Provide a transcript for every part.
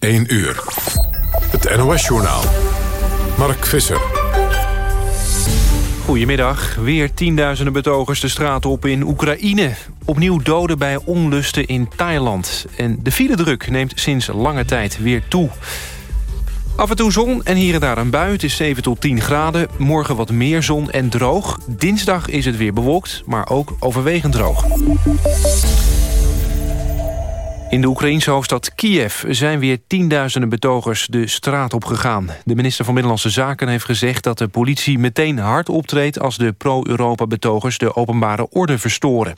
1 uur. Het NOS-journaal. Mark Visser. Goedemiddag. Weer tienduizenden betogers de straat op in Oekraïne. Opnieuw doden bij onlusten in Thailand. En de file-druk neemt sinds lange tijd weer toe. Af en toe zon en hier en daar een bui. Het is 7 tot 10 graden. Morgen wat meer zon en droog. Dinsdag is het weer bewolkt, maar ook overwegend droog. In de Oekraïense hoofdstad Kiev zijn weer tienduizenden betogers de straat op gegaan. De minister van Binnenlandse Zaken heeft gezegd dat de politie meteen hard optreedt... als de pro-Europa-betogers de openbare orde verstoren.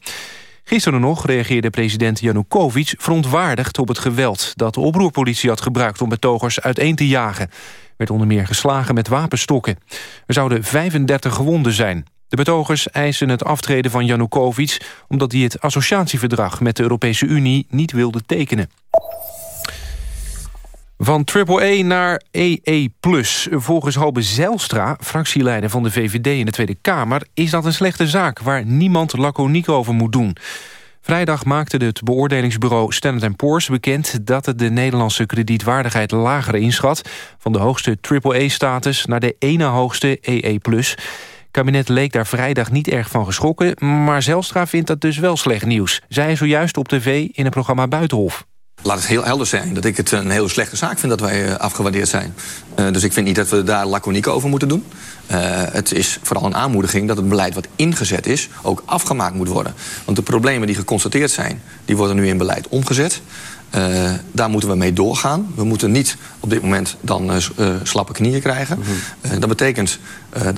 Gisteren nog reageerde president Janukovic verontwaardigd op het geweld... dat de oproerpolitie had gebruikt om betogers uiteen te jagen. werd onder meer geslagen met wapenstokken. Er zouden 35 gewonden zijn. De betogers eisen het aftreden van Janukovic... omdat hij het associatieverdrag met de Europese Unie niet wilde tekenen. Van AAA naar EE+. Volgens Halbe Zijlstra, fractieleider van de VVD in de Tweede Kamer... is dat een slechte zaak waar niemand laconiek over moet doen. Vrijdag maakte het beoordelingsbureau Standard Poor's bekend... dat het de Nederlandse kredietwaardigheid lager inschat... van de hoogste AAA-status naar de ene hoogste EE+ kabinet leek daar vrijdag niet erg van geschrokken... maar Zelstra vindt dat dus wel slecht nieuws. Zij zojuist op tv in het programma Buitenhof. Laat het heel helder zijn dat ik het een hele slechte zaak vind dat wij uh, afgewaardeerd zijn. Uh, dus ik vind niet dat we daar laconiek over moeten doen. Uh, het is vooral een aanmoediging dat het beleid wat ingezet is... ook afgemaakt moet worden. Want de problemen die geconstateerd zijn, die worden nu in beleid omgezet. Uh, daar moeten we mee doorgaan. We moeten niet op dit moment dan uh, uh, slappe knieën krijgen. Mm -hmm. dat betekent,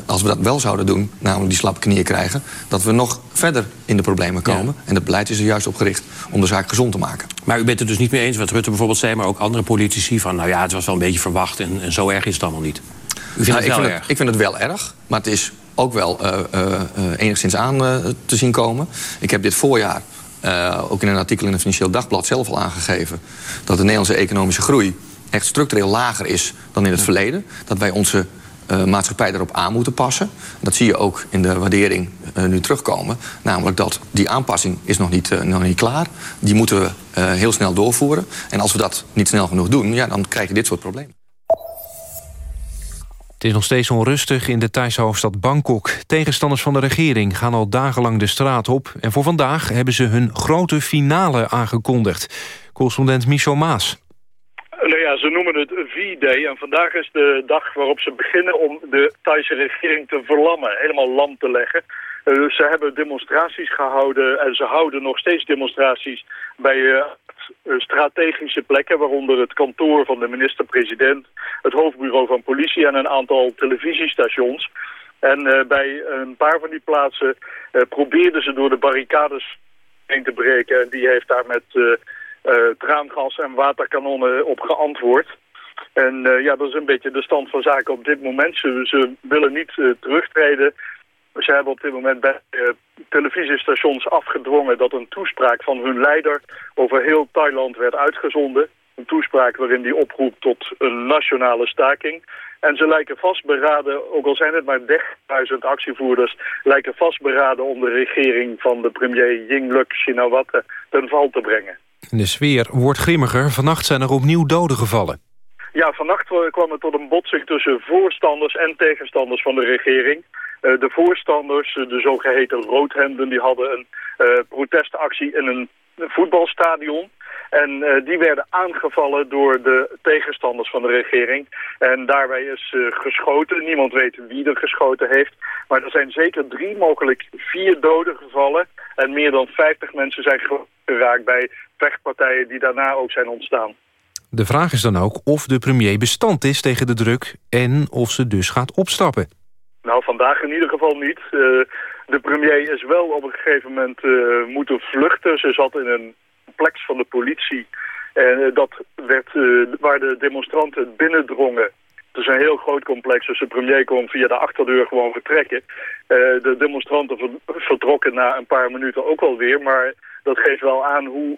als we dat wel zouden doen, namelijk die slappe knieën krijgen... dat we nog verder in de problemen komen. Ja. En het beleid is er juist op gericht om de zaak gezond te maken. Maar u bent het dus niet mee eens, wat Rutte bijvoorbeeld zei... maar ook andere politici van, nou ja, het was wel een beetje verwacht... en, en zo erg is het allemaal niet. U vindt nou, het wel ik, vind het, ik vind het wel erg, maar het is ook wel enigszins aan te zien komen. Ik heb dit voorjaar uh, ook in een artikel in het Financieel Dagblad zelf al aangegeven... dat de Nederlandse economische groei echt structureel lager is dan in het verleden. Dat wij onze uh, maatschappij daarop aan moeten passen. Dat zie je ook in de waardering uh, nu terugkomen. Namelijk dat die aanpassing is nog niet, nog niet klaar. Die moeten we heel snel doorvoeren. En als we dat niet snel genoeg doen, ja, dan krijg je dit soort problemen. Het is nog steeds onrustig in de Thaise hoofdstad Bangkok. Tegenstanders van de regering gaan al dagenlang de straat op... en voor vandaag hebben ze hun grote finale aangekondigd. Correspondent Michel Maas. Nou ja, ze noemen het V-Day en vandaag is de dag waarop ze beginnen om de Thaise regering te verlammen, helemaal lam te leggen. Uh, ze hebben demonstraties gehouden en ze houden nog steeds demonstraties bij uh, strategische plekken, waaronder het kantoor van de minister-president, het hoofdbureau van politie en een aantal televisiestations. En bij een paar van die plaatsen probeerden ze door de barricades heen te breken en die heeft daar met traangas en waterkanonnen op geantwoord. En ja, dat is een beetje de stand van zaken op dit moment. Ze, ze willen niet terugtreden. Ze hebben op dit moment bij uh, televisiestations afgedwongen dat een toespraak van hun leider over heel Thailand werd uitgezonden. Een toespraak waarin die oproept tot een nationale staking. En ze lijken vastberaden, ook al zijn het maar 30.000 actievoerders, lijken vastberaden om de regering van de premier Yingluck Shinawatra ten val te brengen. De sfeer wordt grimmiger. Vannacht zijn er opnieuw doden gevallen. Ja, vannacht kwam het tot een botsing tussen voorstanders en tegenstanders van de regering. Uh, de voorstanders, de zogeheten roodhemden, die hadden een uh, protestactie in een voetbalstadion. En die werden aangevallen door de tegenstanders van de regering. En daarbij is uh, geschoten. Niemand weet wie er geschoten heeft. Maar er zijn zeker drie, mogelijk vier doden gevallen. En meer dan 50 mensen zijn geraakt bij vechtpartijen die daarna ook zijn ontstaan. De vraag is dan ook of de premier bestand is tegen de druk... en of ze dus gaat opstappen. Nou, vandaag in ieder geval niet. Uh, de premier is wel op een gegeven moment uh, moeten vluchten. Ze zat in een complex van de politie. En uh, dat werd, waar de demonstranten binnendrongen. Het is een heel groot complex, dus de premier kon via de achterdeur gewoon vertrekken. de demonstranten ver vertrokken na een paar minuten ook alweer, maar dat geeft wel aan hoe,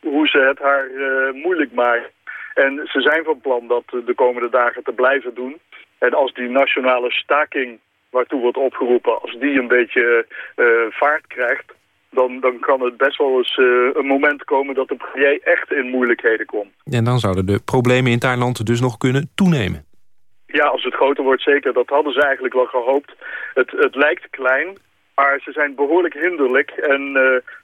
hoe ze het haar moeilijk maken. En ze zijn van plan dat de komende dagen te blijven doen. En als die nationale staking waartoe wordt opgeroepen, als die een beetje uh, vaart krijgt, dan, dan kan het best wel eens een moment komen dat de premier echt in moeilijkheden komt. En dan zouden de problemen in Thailand dus nog kunnen toenemen. Ja, als het groter wordt zeker. Dat hadden ze eigenlijk wel gehoopt. Het, het lijkt klein, maar ze zijn behoorlijk hinderlijk. En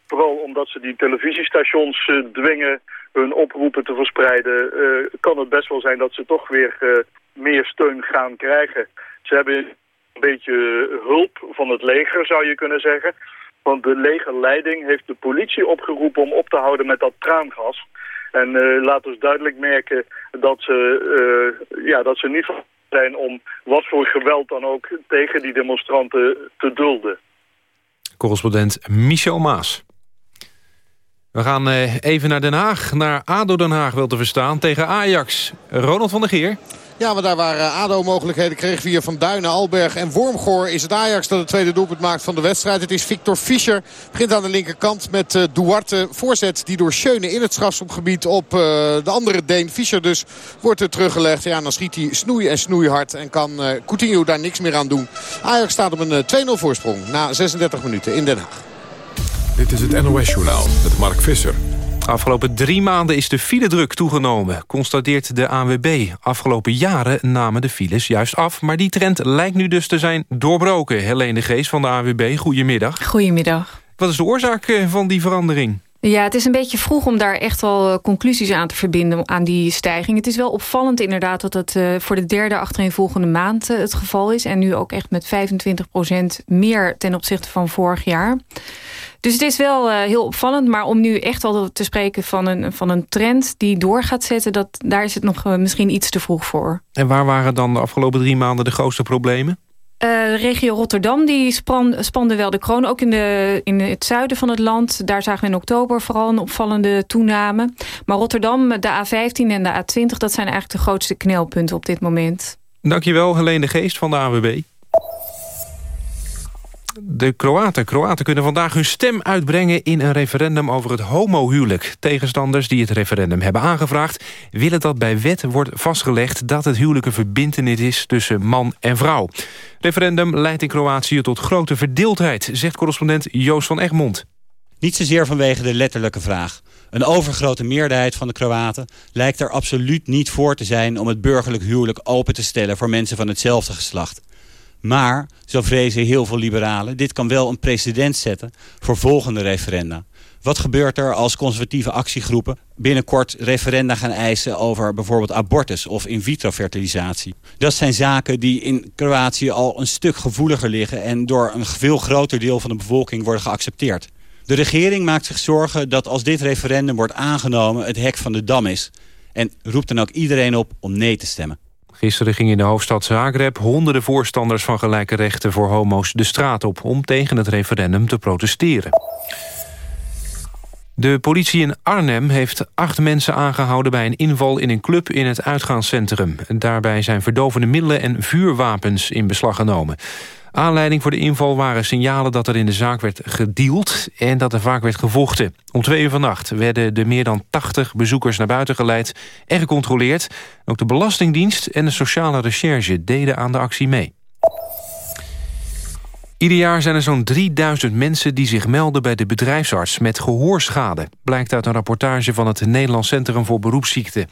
vooral omdat ze die televisiestations dwingen hun oproepen te verspreiden... kan het best wel zijn dat ze toch weer meer steun gaan krijgen. Ze hebben een beetje hulp van het leger, zou je kunnen zeggen. Want de legerleiding heeft de politie opgeroepen om op te houden met dat traangas. En uh, laat dus duidelijk merken dat ze, uh, ja, dat ze niet van zijn om wat voor geweld dan ook tegen die demonstranten te dulden. Correspondent Michel Maas. We gaan uh, even naar Den Haag, naar ADO Den Haag wel te verstaan, tegen Ajax. Ronald van der Geer. Ja, maar daar waar eh, ADO mogelijkheden kreeg via Van Duinen, Alberg en Wormgoor... is het Ajax dat het tweede doelpunt maakt van de wedstrijd. Het is Victor Fischer. Begint aan de linkerkant met uh, Duarte. Voorzet die door Schöne in het strafschopgebied op uh, de andere Deen. Fischer dus wordt er teruggelegd. Ja, dan schiet hij snoei en snoeihard en kan uh, Coutinho daar niks meer aan doen. Ajax staat op een 2-0 voorsprong na 36 minuten in Den Haag. Dit is het NOS Journaal met Mark Visser. Afgelopen drie maanden is de filedruk toegenomen, constateert de ANWB. Afgelopen jaren namen de files juist af, maar die trend lijkt nu dus te zijn doorbroken. Helene de Geest van de ANWB, goedemiddag. Goedemiddag. Wat is de oorzaak eh, van die verandering? Ja, het is een beetje vroeg om daar echt wel eh, conclusies aan te verbinden aan die stijging. Het is wel opvallend inderdaad dat het uh, voor de derde achtereenvolgende maand uh, het geval is. En nu ook echt met 25% meer ten opzichte van vorig jaar. Dus het is wel heel opvallend. Maar om nu echt al te spreken van een, van een trend die door gaat zetten... Dat, daar is het nog misschien iets te vroeg voor. En waar waren dan de afgelopen drie maanden de grootste problemen? De regio Rotterdam die span, spande wel de kroon. Ook in, de, in het zuiden van het land. Daar zagen we in oktober vooral een opvallende toename. Maar Rotterdam, de A15 en de A20... dat zijn eigenlijk de grootste knelpunten op dit moment. Dankjewel, Helene de Geest van de AWB. De Kroaten. Kroaten kunnen vandaag hun stem uitbrengen in een referendum over het homohuwelijk. Tegenstanders die het referendum hebben aangevraagd... willen dat bij wet wordt vastgelegd dat het huwelijk een verbintenis is tussen man en vrouw. Referendum leidt in Kroatië tot grote verdeeldheid, zegt correspondent Joost van Egmond. Niet zozeer vanwege de letterlijke vraag. Een overgrote meerderheid van de Kroaten lijkt er absoluut niet voor te zijn... om het burgerlijk huwelijk open te stellen voor mensen van hetzelfde geslacht. Maar, zo vrezen heel veel liberalen, dit kan wel een precedent zetten voor volgende referenda. Wat gebeurt er als conservatieve actiegroepen binnenkort referenda gaan eisen over bijvoorbeeld abortus of in vitro fertilisatie? Dat zijn zaken die in Kroatië al een stuk gevoeliger liggen en door een veel groter deel van de bevolking worden geaccepteerd. De regering maakt zich zorgen dat als dit referendum wordt aangenomen het hek van de dam is. En roept dan ook iedereen op om nee te stemmen. Gisteren gingen in de hoofdstad Zagreb honderden voorstanders van gelijke rechten voor homo's de straat op om tegen het referendum te protesteren. De politie in Arnhem heeft acht mensen aangehouden bij een inval in een club in het uitgaanscentrum. Daarbij zijn verdovende middelen en vuurwapens in beslag genomen. Aanleiding voor de inval waren signalen dat er in de zaak werd gedeeld... en dat er vaak werd gevochten. Om twee uur vannacht werden de meer dan 80 bezoekers naar buiten geleid... en gecontroleerd. Ook de Belastingdienst en de Sociale Recherche deden aan de actie mee. Ieder jaar zijn er zo'n 3000 mensen die zich melden bij de bedrijfsarts met gehoorschade. Blijkt uit een rapportage van het Nederlands Centrum voor Beroepsziekten.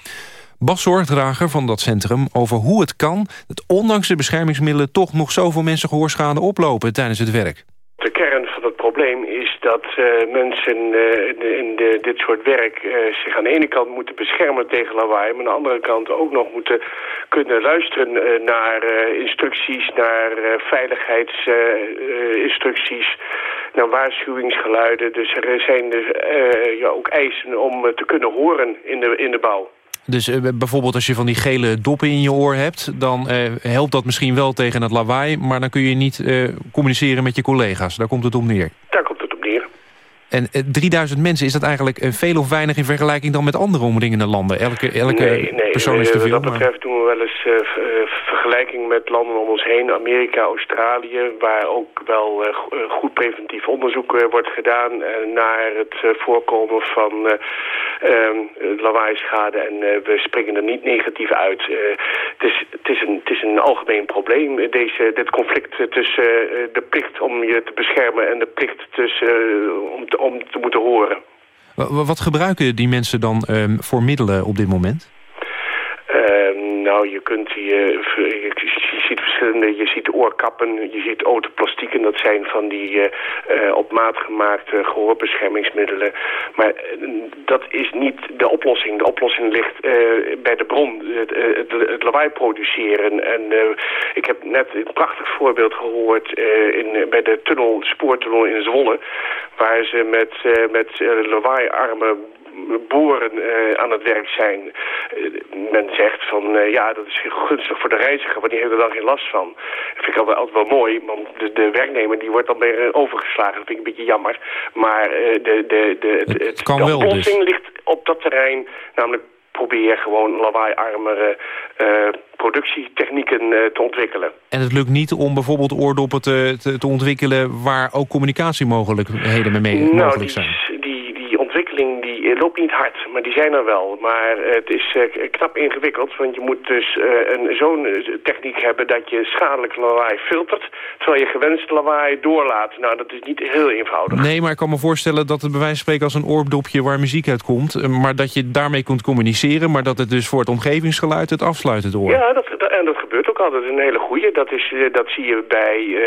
Bas Zorgdrager van dat centrum over hoe het kan... dat ondanks de beschermingsmiddelen toch nog zoveel mensen gehoorschade oplopen tijdens het werk. De kern van het probleem is dat uh, mensen uh, in de, dit soort werk uh, zich aan de ene kant moeten beschermen tegen lawaai... maar aan de andere kant ook nog moeten kunnen luisteren naar instructies, naar veiligheidsinstructies, naar waarschuwingsgeluiden. Dus er zijn dus, ja, ook eisen om te kunnen horen in de, in de bouw. Dus uh, bijvoorbeeld als je van die gele doppen in je oor hebt... dan uh, helpt dat misschien wel tegen het lawaai... maar dan kun je niet uh, communiceren met je collega's. Daar komt het om neer. Daar komt het op neer. En 3000 mensen, is dat eigenlijk veel of weinig in vergelijking dan met andere omringende landen? Elke, elke nee, nee, persoon is te veel. Wat dat betreft we wel eens vergelijking met landen om ons heen. Amerika, Australië, waar ook wel goed preventief onderzoek wordt gedaan... naar het voorkomen van ehm, lawaai-schade. En we springen er niet negatief uit. het, is, is een, is een algemeen probleem, deze, dit conflict tussen de plicht om je te beschermen... en de plicht tussen, om, te, om te moeten horen. Wat gebruiken die mensen dan um, voor middelen op dit moment? Uh, nou, je kunt je, je ziet verschillende, je ziet oorkappen, je ziet autoplastieken. Dat zijn van die uh, uh, op maat gemaakte gehoorbeschermingsmiddelen. Maar uh, dat is niet de oplossing. De oplossing ligt bij de bron, het, het, het, lawaai produceren. En ik heb net een prachtig voorbeeld gehoord in, bij de tunnel, spoortunnel in Zwolle. Waar ze met, met lawaaiarme boeren uh, aan het werk zijn. Uh, men zegt van uh, ja, dat is gunstig voor de reiziger, want die heeft er dan geen last van. Dat vind ik altijd, altijd wel mooi, want de, de werknemer die wordt dan weer overgeslagen. Dat vind ik een beetje jammer. Maar de, de, de, de, het kan de wel, oplossing dus. ligt op dat terrein, namelijk probeer gewoon lawaaiarmere productietechnieken te ontwikkelen. En het lukt niet om bijvoorbeeld oordoppen te, te, te ontwikkelen waar ook communicatiemogelijkheden mee nou, mogelijk zijn? Die ontwikkeling die loopt niet hard, maar die zijn er wel. Maar het is uh, knap ingewikkeld, want je moet dus uh, zo'n techniek hebben dat je schadelijk lawaai filtert, terwijl je gewenst lawaai doorlaat. Nou, dat is niet heel eenvoudig. Nee, maar ik kan me voorstellen dat het bij wijze van spreken als een oordopje waar muziek uit komt, maar dat je daarmee kunt communiceren, maar dat het dus voor het omgevingsgeluid het afsluit het oor. Ja, dat, en dat gebeurt ook altijd. Een hele goede. Dat, is, dat zie je bij uh,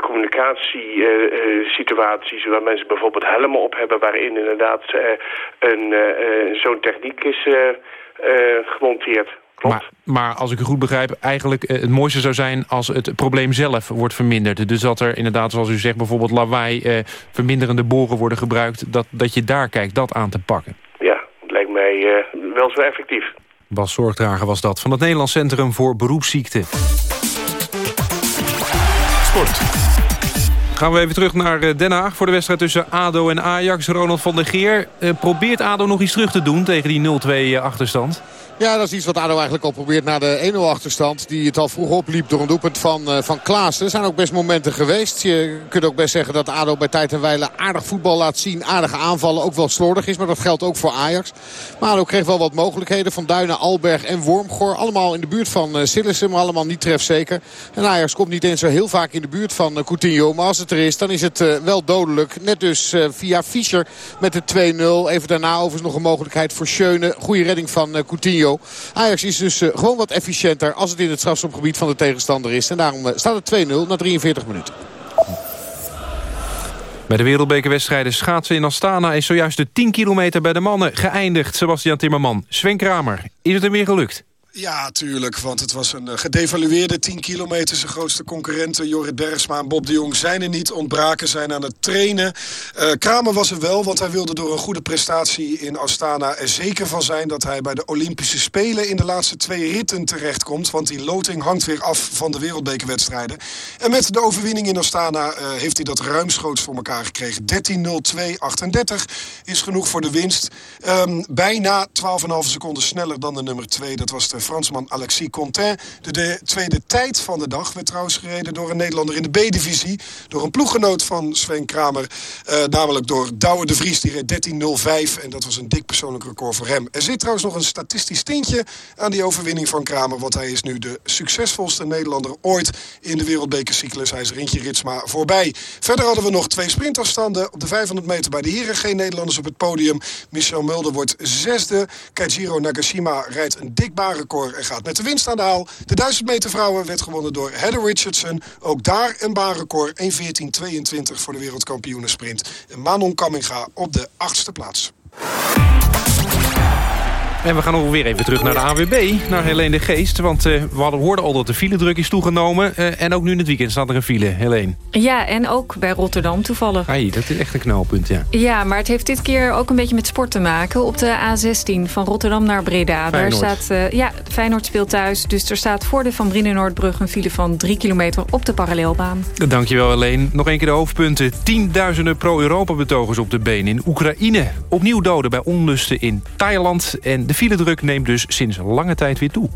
communicatiesituaties waar mensen bijvoorbeeld helmen op hebben waarin inderdaad een zo'n techniek is gemonteerd. Maar, maar, als ik u goed begrijp, eigenlijk het mooiste zou zijn als het probleem zelf wordt verminderd. Dus dat er inderdaad, zoals u zegt, bijvoorbeeld lawaai, eh, verminderende boren worden gebruikt. Dat, dat je daar kijkt, dat aan te pakken. Ja, het lijkt mij uh, wel zo effectief. Bas Zorgdrager was dat, van het Nederlands Centrum voor Beroepsziekten. Sport. Gaan we even terug naar Den Haag voor de wedstrijd tussen ADO en Ajax. Ronald van der Geer, uh, probeert ADO nog iets terug te doen tegen die 0-2 achterstand? Ja, dat is iets wat ADO eigenlijk al probeert na de 1-0 achterstand. Die het al vroeg opliep door een doelpunt van, uh, van Klaassen. Er zijn ook best momenten geweest. Je kunt ook best zeggen dat ADO bij tijd en wijle aardig voetbal laat zien. Aardige aanvallen, ook wel slordig is. Maar dat geldt ook voor Ajax. Maar ADO kreeg wel wat mogelijkheden. Van Duinen, Alberg en Wormgoor. Allemaal in de buurt van uh, Sillissen, maar allemaal niet trefzeker. En Ajax komt niet eens zo heel vaak in de buurt van uh, Coutinho. Maar als het er is, dan is het wel dodelijk. Net dus via Fischer met de 2-0. Even daarna overigens nog een mogelijkheid voor Schöne. Goede redding van uh, Ajax is dus uh, gewoon wat efficiënter als het in het strafschopgebied van de tegenstander is. En daarom uh, staat het 2-0 na 43 minuten. Bij de wereldbekerwedstrijden schaatsen in Astana... is zojuist de 10 kilometer bij de mannen geëindigd. Sebastian Timmerman, Sven Kramer, is het er weer gelukt? Ja, tuurlijk, want het was een uh, gedevalueerde 10 kilometer. Zijn grootste concurrenten, Jorrit Bergsma en Bob de Jong, zijn er niet. Ontbraken zijn aan het trainen. Uh, Kramer was er wel, want hij wilde door een goede prestatie in Astana... er zeker van zijn dat hij bij de Olympische Spelen... in de laatste twee ritten terechtkomt. Want die loting hangt weer af van de wereldbekerwedstrijden. En met de overwinning in Astana uh, heeft hij dat ruimschoots voor elkaar gekregen. 13.02.38 is genoeg voor de winst. Um, bijna 12,5 seconden sneller dan de nummer 2. Dat was de Fransman Alexis Contain. De, de, tweede tijd van de dag werd trouwens gereden door een Nederlander in de B-divisie. Door een ploeggenoot van Sven Kramer. Uh, namelijk door Douwe de Vries. Die reed 13.05 en dat was een dik persoonlijk record voor hem. Er zit trouwens nog een statistisch tintje aan die overwinning van Kramer. Want hij is nu de succesvolste Nederlander ooit in de wereldbekercyclus. Hij is Rintje Ritsma voorbij. Verder hadden we nog twee sprintafstanden. Op de 500 meter bij de heren geen Nederlanders op het podium. Michel Mulder wordt zesde. Keijiro Nagashima rijdt een dik baanrecord en gaat met de winst aan de haal. De 1000 meter vrouwen werd gewonnen door Heather Richardson. Ook daar een baanrecord 1.14.22 voor de wereldkampioenensprint. En Manon Kamminga op de achtste plaats. En we gaan nog weer even terug naar de AWB, naar Helene de Geest. Want uh, we hadden, hoorden al dat de file druk is toegenomen. Uh, en ook nu in het weekend staat er een file, Helene. Ja, en ook bij Rotterdam toevallig. Ai, dat is echt een knelpunt, ja. Ja, maar het heeft dit keer ook een beetje met sport te maken. Op de A16 van Rotterdam naar Breda. Feyenoord. Daar staat, uh, ja, Feyenoord speelt thuis. Dus er staat voor de Van Brienenoordbrug een file van 3 kilometer op de parallelbaan. Dankjewel, Helene. Nog een keer de hoofdpunten. Tienduizenden pro-Europa-betogers op de been in Oekraïne. Opnieuw doden bij onlusten in Thailand. En de file druk neemt dus sinds lange tijd weer toe.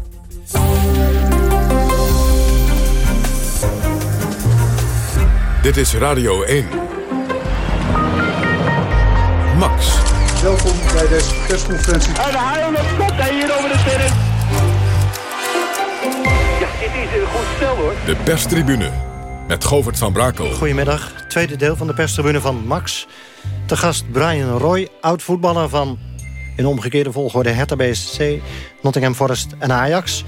Dit is Radio 1. Max. Welkom bij deze persconferentie. En de haal op kop hier over de terrein. Ja, dit is een goed spel hoor. De perstribune met Govert van Brakel. Goedemiddag, tweede deel van de perstribune van Max. Te gast Brian Roy, oud-voetballer van in omgekeerde volgorde Hertha BSC, Nottingham Forest en Ajax.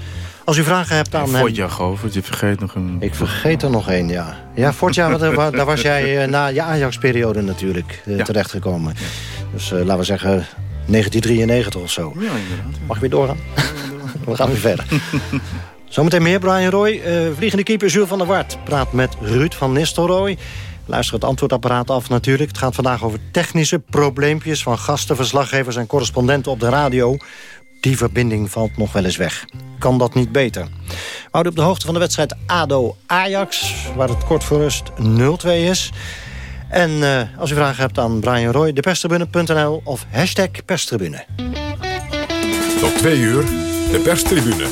Als u vragen hebt aan hem... Fortja, Govert, je vergeet nog een... Ik vergeet er nog één, ja. Ja, Fortja, daar was jij uh, na je Ajax-periode natuurlijk ja. terechtgekomen. Ja. Dus uh, laten we zeggen 1993 of zo. Ja, inderdaad. Mag ik weer doorgaan? we gaan weer verder. Zometeen meer, Brian Roy. vliegende keeper Jules van der Wart praat met Ruud van Nistelrooy. Luister het antwoordapparaat af natuurlijk. Het gaat vandaag over technische probleempjes... van gasten, verslaggevers en correspondenten op de radio. Die verbinding valt nog wel eens weg. Kan dat niet beter? We houden op de hoogte van de wedstrijd ADO-Ajax... waar het kort voor rust 0-2 is. En uh, als u vragen hebt aan Brian Roy, deperstribune.nl of hashtag perstribune. Tot twee uur, de perstribune.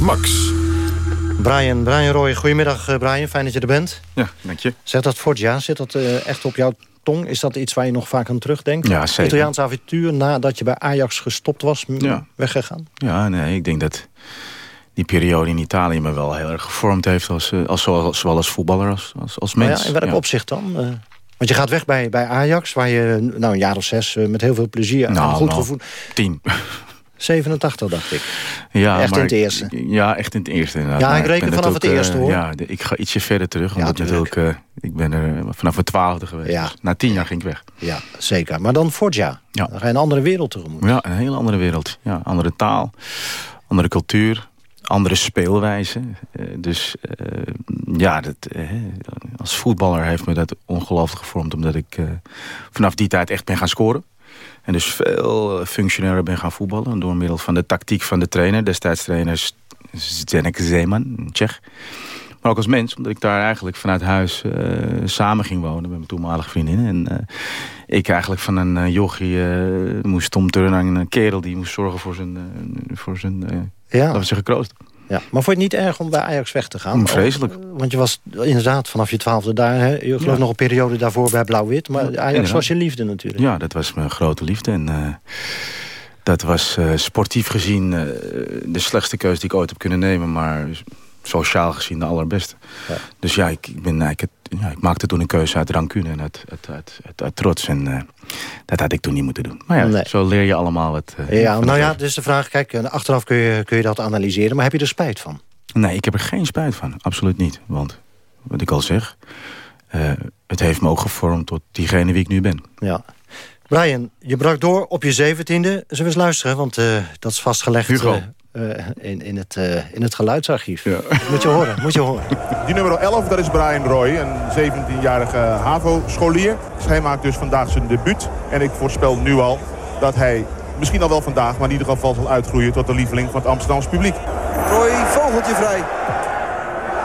Max. Brian, Brian Roy, goedemiddag uh, Brian, fijn dat je er bent. Ja, dank je. Zegt dat Fortja, zit dat uh, echt op jouw tong? Is dat iets waar je nog vaak aan terugdenkt? Ja, zeker. Italiaanse avontuur nadat je bij Ajax gestopt was, ja. weggegaan? Ja, nee, ik denk dat die periode in Italië me wel heel erg gevormd heeft... Als, als, zowel, als voetballer als, als, als mens. Ja, in welk ja. opzicht dan? Uh, want je gaat weg bij, bij Ajax, waar je nou, een jaar of zes... met heel veel plezier nou, en goed nou, gevoel... Tien. 87, dacht ik. Ja, echt maar, in het eerste. Ja, echt in het eerste. Inderdaad. Ja, maar ik reken vanaf het ook, eerste, hoor. Uh, ja, ik ga ietsje verder terug. Ja, omdat natuurlijk, uh, ik ben er vanaf mijn twaalfde geweest. Ja. Dus na tien jaar ging ik weg. Ja, zeker. Maar dan Forja. Ja. Dan ga je een andere wereld tegemoet. Ja, een hele andere wereld. Ja, andere taal, andere cultuur, andere speelwijze. Uh, dus ja, dat, als voetballer heeft me dat ongelooflijk gevormd. Omdat ik vanaf die tijd echt ben gaan scoren. En dus veel functionair ben gaan voetballen. Door middel van de tactiek van de trainer. Destijds trainer Zdenek Zeeman, een Tsjech. Maar ook als mens, omdat ik daar eigenlijk vanuit huis uh, samen ging wonen... met mijn toenmalige vriendin. En uh, ik eigenlijk van een uh, jochie moest omturnen naar een kerel... die moest zorgen voor zijn, voor zijn ja. laten we zeggen, kroost. Ja, maar vond je het niet erg om bij Ajax weg te gaan? Vreselijk. Of, want je was inderdaad vanaf je twaalfde daar. Hè? Je geloof ja. nog een periode daarvoor bij Blauw-Wit. Maar Ajax inderdaad. was je liefde natuurlijk. Ja, dat was mijn grote liefde. En uh, dat was uh, sportief gezien uh, de slechtste keuze die ik ooit heb kunnen nemen. Maar sociaal gezien de allerbeste. Ja. Dus ja, ik, ik, ben, ik, ja, ik maakte toen een keuze uit rancune en uit, uit, uit, uit, uit trots. En uh, dat had ik toen niet moeten doen. Maar ja, nee. zo leer je allemaal wat. Uh, ja, nou ja, dus de vraag, kijk, achteraf kun je, kun je dat analyseren. Maar heb je er spijt van? Nee, ik heb er geen spijt van. Absoluut niet. Want, wat ik al zeg, uh, het heeft me ook gevormd tot diegene wie ik nu ben. Ja. Brian, je brak door op je zeventiende. Zullen we eens luisteren? Want dat is vastgelegd... Hugo. Uh, in, in, het, uh, in het geluidsarchief. Ja. Moet je horen, moet je horen. Die nummer 11, dat is Brian Roy, een 17-jarige HAVO-scholier. Dus hij maakt dus vandaag zijn debuut. En ik voorspel nu al dat hij misschien al wel vandaag... maar in ieder geval zal uitgroeien tot de lieveling van het Amsterdamse publiek. Roy, vogeltje vrij.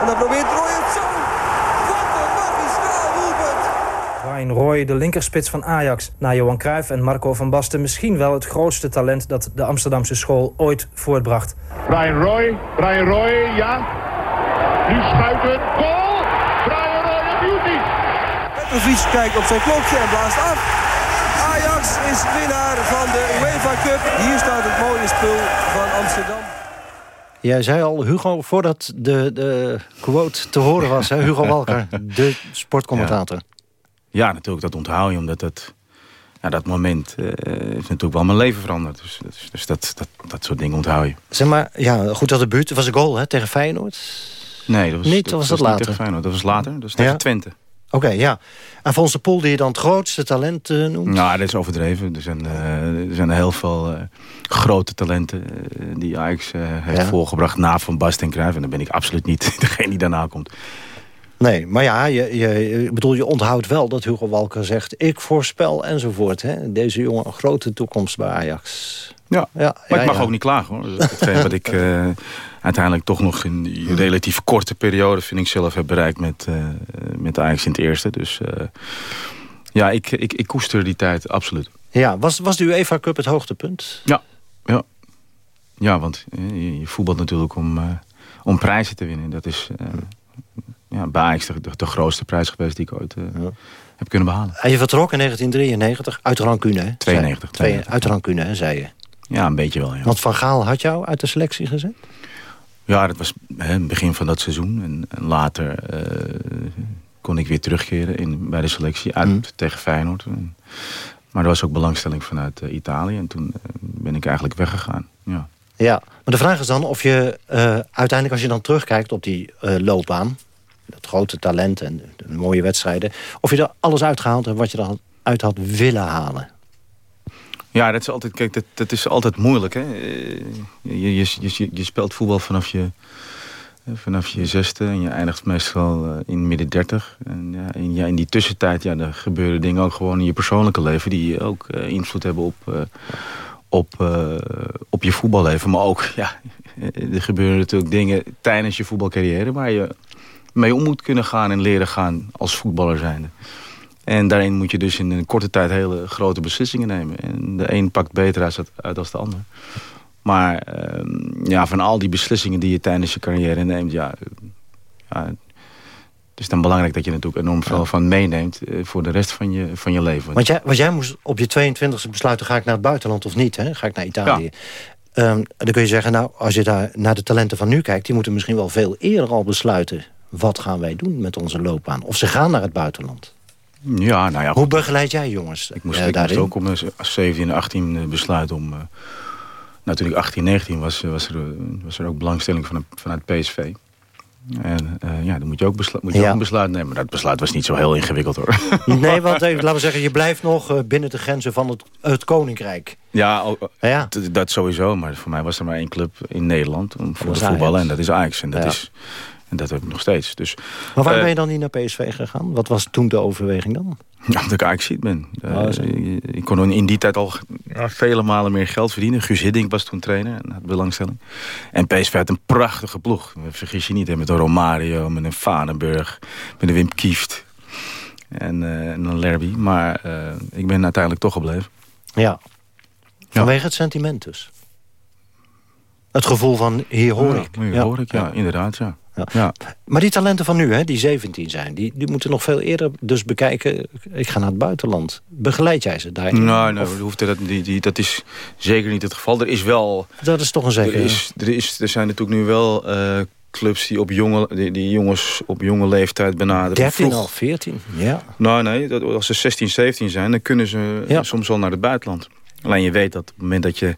En dan probeert Roy het zo. Brian Roy, de linkerspits van Ajax. Na Johan Cruijff en Marco van Basten misschien wel het grootste talent dat de Amsterdamse school ooit voortbracht. Brian Roy, Brian Roy, ja. Nu schuiven, goal! Brian Roy, dat doet hij! Petrovic kijkt op zijn klokje en blaast af. Ajax is winnaar van de UEFA Cup. Hier staat het mooie spul van Amsterdam. Jij zei al, Hugo, voordat de, de quote te horen was, hè? Hugo Walker, de sportcommentator. Ja. Ja, natuurlijk, dat onthoud je, omdat dat, ja, dat moment uh, heeft natuurlijk wel mijn leven veranderd. Dus, dus, dus dat, dat, dat soort dingen onthoud je. Zeg maar, ja, goed dat de buurt, was een goal hè, tegen Feyenoord? Nee, dat was, niet, dat, was dat dat later? tegen Feyenoord, dat was later, was tegen ja? Twente. Oké, ja. En Fons de Poel die je dan het grootste talent uh, noemt? Nou, dat is overdreven. Er zijn, uh, er zijn heel veel uh, grote talenten die Ajax heeft ja. voorgebracht na Van Basten en Cruijff. En dan ben ik absoluut niet degene die daarna komt. Nee, maar ja, je, je, bedoel, je onthoudt wel dat Hugo Walker zegt... ik voorspel enzovoort. Hè? Deze jongen een grote toekomst bij Ajax. Ja, ja maar ik mag ook niet klagen hoor. Dat is hetgeen wat ik uh, uiteindelijk toch nog in die relatief korte periode... vind ik zelf heb bereikt met, uh, met Ajax in het eerste. Dus uh, ja, ik, ik, ik koester die tijd absoluut. Ja, was, was de UEFA Cup het hoogtepunt? Ja, ja. ja want je, je voetbalt natuurlijk om, om prijzen te winnen. Dat is ja, bij Ajax de, de, de, grootste prijs geweest die ik ooit ja. heb kunnen behalen. En je vertrok in 1993 uit Rancune, hè? 92. 92. Uit Rancune, hè, zei je. Ja, een beetje wel, ja. Want Van Gaal had jou uit de selectie gezet? Ja, dat was hè, het begin van dat seizoen. En, en later uh, kon ik weer terugkeren in, bij de selectie uit mm. tegen Feyenoord. En, maar er was ook belangstelling vanuit uh, Italië. En toen uh, ben ik eigenlijk weggegaan, ja. Ja, maar de vraag is dan of je uiteindelijk als je dan terugkijkt op die loopbaan... dat grote talent en de, mooie wedstrijden... of je er alles uitgehaald hebt wat je eruit had willen halen. Ja, dat is altijd, kijk, dat, dat is altijd moeilijk. Hè? Je, je, je, je speelt voetbal vanaf je, vanaf je zesde en je eindigt meestal in midden dertig. En ja, in, ja, in die tussentijd ja, er gebeuren dingen ook gewoon in je persoonlijke leven... die ook invloed hebben op, op, op je voetballeven. Maar ook, ja, er gebeuren natuurlijk dingen tijdens je voetbalcarrière... waar je mee om moet kunnen gaan en leren gaan als voetballer zijnde. En daarin moet je dus in een korte tijd hele grote beslissingen nemen. En de een pakt beter uit, uit als de ander. Maar uh, ja, van al die beslissingen die je tijdens je carrière neemt... Ja, ja, het is dan belangrijk dat je natuurlijk enorm veel van meeneemt... Uh, voor de rest van je, van je leven. Want jij, want jij moest op je 22e besluiten... ga ik naar het buitenland of niet? Hè? Ga ik naar Italië? Ja. Um, dan kun je zeggen, nou, als je daar naar de talenten van nu kijkt... die moeten misschien wel veel eerder al besluiten... wat gaan wij doen met onze loopbaan? Of ze gaan naar het buitenland. Ja, nou ja. Hoe begeleid jij jongens Ik moest, uh, ik moest ook om 17 en 18 besluiten om... Uh, toen ik 18, 19 was, was, er, was er ook belangstelling vanuit, vanuit PSV. En uh, ja, dan moet je ook, beslu moet je ja. ook een besluit nemen. Maar dat besluit was niet zo heel ingewikkeld hoor. Nee, want laten we zeggen, je blijft nog binnen de grenzen van het, het Koninkrijk. Ja, oh, ja, dat sowieso. Maar voor mij was er maar één club in Nederland om voor te voetballen. En dat is Ajax. En dat Ja. is... En dat heb ik nog steeds. Dus, Maar waarom eh, ben je dan niet naar PSV gegaan? Wat was toen de overweging dan? Ja, omdat ik eigenlijk ziet ben. Oh, Uh, zo. ik kon in die tijd al ja, vele malen meer geld verdienen. Guus Hiddink was toen trainer en had belangstelling. En PSV had een prachtige ploeg. Vergis je niet, hè, met een Romario, met een Vanenburg, met een Wim Kieft. En, eh, en een Lerby. Maar uh, ik ben uiteindelijk toch gebleven. Ja. Vanwege het sentiment dus. Het gevoel van, hier hoor ik. Hier hoor ik, ja, inderdaad, ja. Ja. Ja. Maar die talenten van nu, hè, die 17 zijn... Die, die moeten nog veel eerder dus bekijken... ik ga naar het buitenland. Begeleid jij ze daarin? Nou, nou Of- hoeft dat, die, die, dat is zeker niet het geval. Er is wel... Dat is toch een zeker... Er, is, er, is, er zijn natuurlijk nu wel eh, clubs die, op jonge, die, die jongens op jonge leeftijd benaderen. 13 Vroeg- al, 14, ja. Nou nee, dat, als ze 16, 17 zijn, dan kunnen ze Ja. soms wel naar het buitenland. Alleen je weet dat op het moment dat je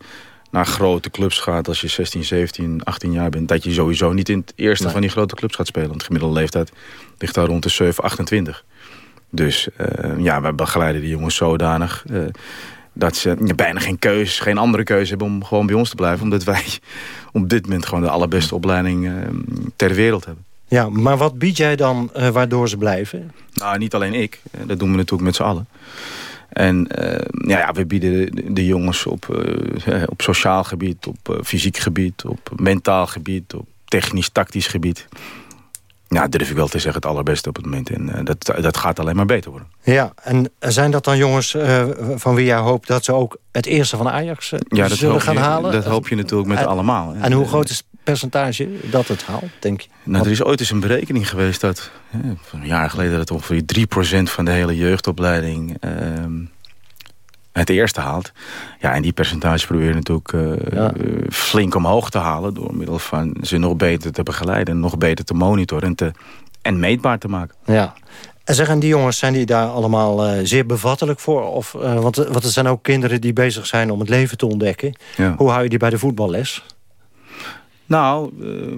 naar grote clubs gaat... als je 16, 17, 18 jaar bent... dat je sowieso niet in het eerste Nee. van die grote clubs gaat spelen. Want de gemiddelde leeftijd ligt daar rond de 7, 28. Dus eh, ja, wij begeleiden die jongens zodanig... eh, dat ze ja, bijna geen keus, geen andere keuze hebben om gewoon bij ons te blijven. Omdat wij op dit moment gewoon de allerbeste opleiding eh, ter wereld hebben. Ja, maar wat bied jij dan waardoor ze blijven? Nou, niet alleen ik. Dat doen we natuurlijk met z'n allen. En eh, ja, ja, we bieden de, de jongens op, eh, op sociaal gebied, op eh, fysiek gebied, op mentaal gebied, op technisch, tactisch gebied. Ja, durf ik wel te zeggen het allerbeste op het moment. En dat, dat gaat alleen maar beter worden. Ja, en zijn dat dan jongens van wie jij hoopt... dat ze ook het eerste van Ajax Ja, dat zullen gaan je, halen? dat hoop je natuurlijk met En- allemaal. hè. En hoe groot is het percentage dat het haalt, denk je? Nou, er is ooit eens een berekening geweest dat... Hè, van een jaar geleden dat ongeveer 3% van de hele jeugdopleiding... ehm, het eerste haalt. Ja, en die percentage proberen we natuurlijk eh, Ja. flink omhoog te halen... door middel van ze nog beter te begeleiden... nog beter te monitoren en, te, en meetbaar te maken. Ja. En zeggen die jongens, zijn die daar allemaal eh, zeer bevattelijk voor? Of, eh, want, want er zijn ook kinderen die bezig zijn om het leven te ontdekken. Ja. Hoe hou je die bij de voetballes? Nou, eh,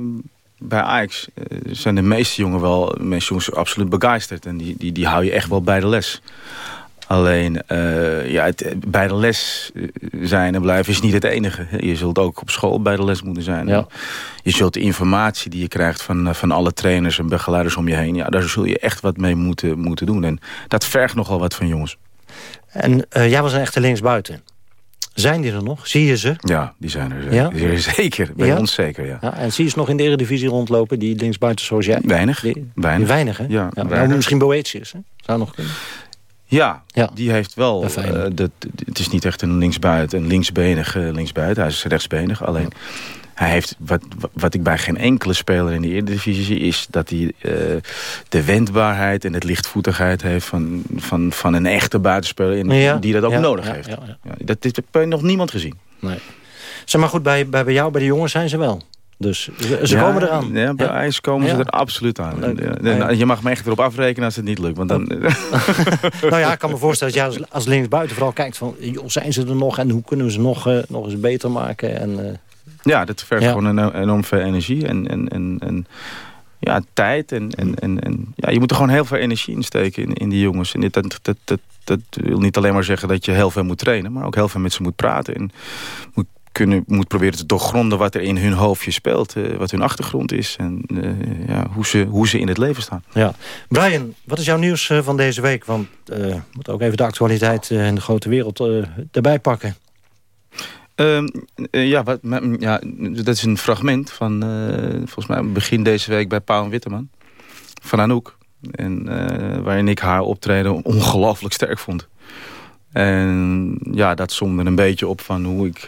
bij Ajax eh, zijn de meeste jongen wel, de meeste jongens absoluut begeisterd. En die, die, die hou je echt wel bij de les. Alleen, uh, ja, het, bij de les zijn en blijven is niet het enige. Je zult ook op school bij de les moeten zijn. Ja. Je zult de informatie die je krijgt van, van alle trainers en begeleiders om je heen... Ja, daar zul je echt wat mee moeten, moeten doen. En dat vergt nogal wat van jongens. En uh, jij was een echte linksbuiten. Zijn die er nog? Zie je ze? Ja, die zijn er zeker. Ja? Die zijn zeker. Bij ja? ons zeker, ja. ja. En zie je ze nog in de Eredivisie rondlopen, die linksbuiten zoals jij? Weinig. Die, weinig. weinig, hè? Ja. Misschien Boetius, hè? Zou nog kunnen. Ja, ja, die heeft wel... Uh, de, het is niet echt een linksbuiten, een linksbenig uh, linksbuiten. Hij is rechtsbenig. Alleen, hij heeft, wat, wat ik bij geen enkele speler in de Eredivisie zie... is dat hij uh, de wendbaarheid en het lichtvoetigheid heeft... van, van, van een echte buitenspeler in, ja, die dat ook nodig heeft. Dat, dat heb nog niemand gezien. Nee. Zeg maar goed, bij, bij, bij jou, bij de jongens zijn ze wel. Dus ze, ze komen eraan. Ja, bij IJs komen ze er absoluut aan. Je mag me echt erop afrekenen als het niet lukt. Want dan... nou ja, ik kan me voorstellen dat jij als, als linksbuiten vooral kijkt van... Joh, zijn ze er nog en hoe kunnen we ze nog, uh, nog eens beter maken? En, uh... Ja, dat vergt gewoon een, enorm veel energie en, en, en, en ja, tijd. En, en, en, en, ja, je moet er gewoon heel veel energie in steken in, in die jongens. En dit, dat, dat, dat, dat wil niet alleen maar zeggen dat je heel veel moet trainen... maar ook heel veel met ze moet praten en moet kunnen, moet proberen te doorgronden wat er in hun hoofdje speelt. Uh, wat hun achtergrond is en uh, ja, hoe, ze, hoe ze in het leven staan. Ja. Brian, wat is jouw nieuws uh, van deze week? Want we moeten ook even de actualiteit in de grote wereld erbij pakken. Uh, ja, wat, ja, dat is een fragment van volgens mij begin deze week bij Paul Witteman. Van Anouk. En, waarin ik haar optreden ongelooflijk sterk vond. En ja, dat somde een beetje op van hoe ik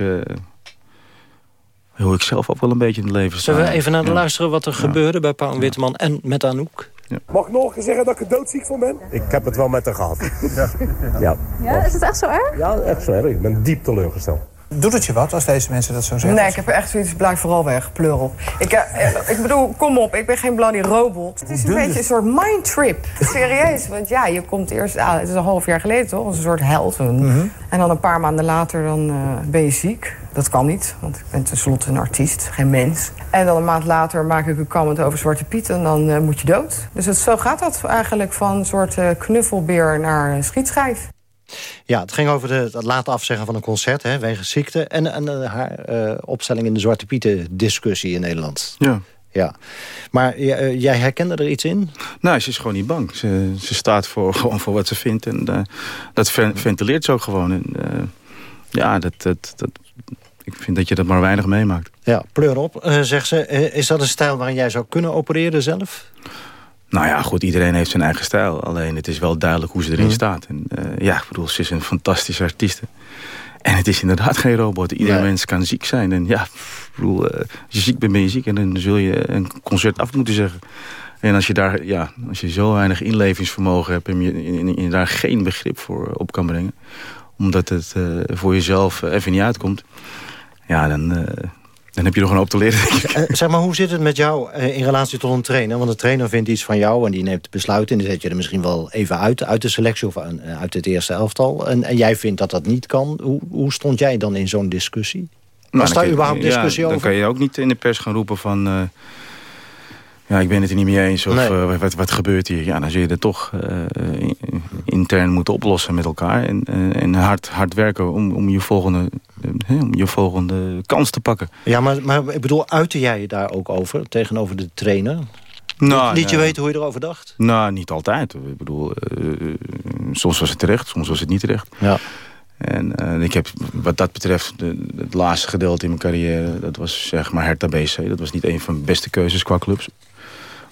hoe ik zelf ook wel een beetje in het leven sta. Zullen we even naar de luisteren wat er ja. gebeurde bij Paul Witteman en met Anouk? Ja. Mag ik nog eens zeggen dat ik er doodziek van ben? Ik heb het wel met haar gehad. Ja. ja. ja. Is het echt zo erg? Ja, echt zo erg. Ik ben diep teleurgesteld. Doet het je wat als deze mensen dat zo zeggen? Nee, ik heb er echt zoiets, blijf vooral weg, pleur op. Ik, uh, ik bedoel, kom op, ik ben geen bloody robot. Het is een beetje een soort mindtrip. Serieus, want ja, je komt eerst... Ah, het is een half jaar geleden toch, als een soort held. Mm -hmm. En dan een paar maanden later dan, uh, ben je ziek. Dat kan niet, want ik ben tenslotte een artiest, geen mens. En dan een maand later maak ik een comment over Zwarte Piet en dan uh, moet je dood. Dus het, zo gaat dat eigenlijk van een soort knuffelbeer naar schietschijf. Ja, het ging over de, het laten afzeggen van een concert, hè, wegens ziekte... en, en uh, haar uh, opstelling in de Zwarte Pieten-discussie in Nederland. Ja. Ja. Maar uh, jij herkende er iets in? Nou, ze is gewoon niet bang. Ze, ze staat voor, gewoon voor wat ze vindt en dat ventileert ze ook gewoon. En, ja, dat, dat, dat, ik vind dat je dat maar weinig meemaakt. Ja, pleur op, zegt ze. is dat een stijl waarin jij zou kunnen opereren zelf? Nou ja, goed, iedereen heeft zijn eigen stijl. Alleen het is wel duidelijk hoe ze erin mm. staat. En, uh, ja, ik bedoel, ze is een fantastische artieste. En het is inderdaad geen robot. Ieder nee. mens kan ziek zijn. En ja, ik bedoel, uh, als je ziek bent, ben je ziek. En dan zul je een concert af moeten zeggen. En als je daar, ja, als je zo weinig inlevingsvermogen hebt... en je, en je daar geen begrip voor op kan brengen... omdat het uh, voor jezelf even niet uitkomt... ja, dan, dan heb je nog een hoop te leren, denk ik. Zeg maar, hoe zit het met jou in relatie tot een trainer? Want de trainer vindt iets van jou en die neemt besluiten... en die zet je er misschien wel even uit, uit de selectie of uit het eerste elftal. En, en jij vindt dat dat niet kan. Hoe, hoe stond jij dan in zo'n discussie? Nou, Was daar überhaupt discussie ja, over? Dan kan je ook niet in de pers gaan roepen van... Ja, ik ben het er niet mee eens. Of nee. uh, wat, wat gebeurt hier? Ja, dan zul je het toch uh, intern moeten oplossen met elkaar. En, en hard, hard werken om, om, je volgende, om je volgende kans te pakken. Ja, maar, maar ik bedoel, uitte jij je daar ook over tegenover de trainer? Nou, Liet je weten hoe je erover dacht? Nou, niet altijd. Ik bedoel, soms was het terecht, soms was het niet terecht. Ja. En uh, ik heb wat dat betreft, de, het laatste gedeelte in mijn carrière... dat was zeg maar Hertha BC. Dat was niet een van mijn beste keuzes qua clubs.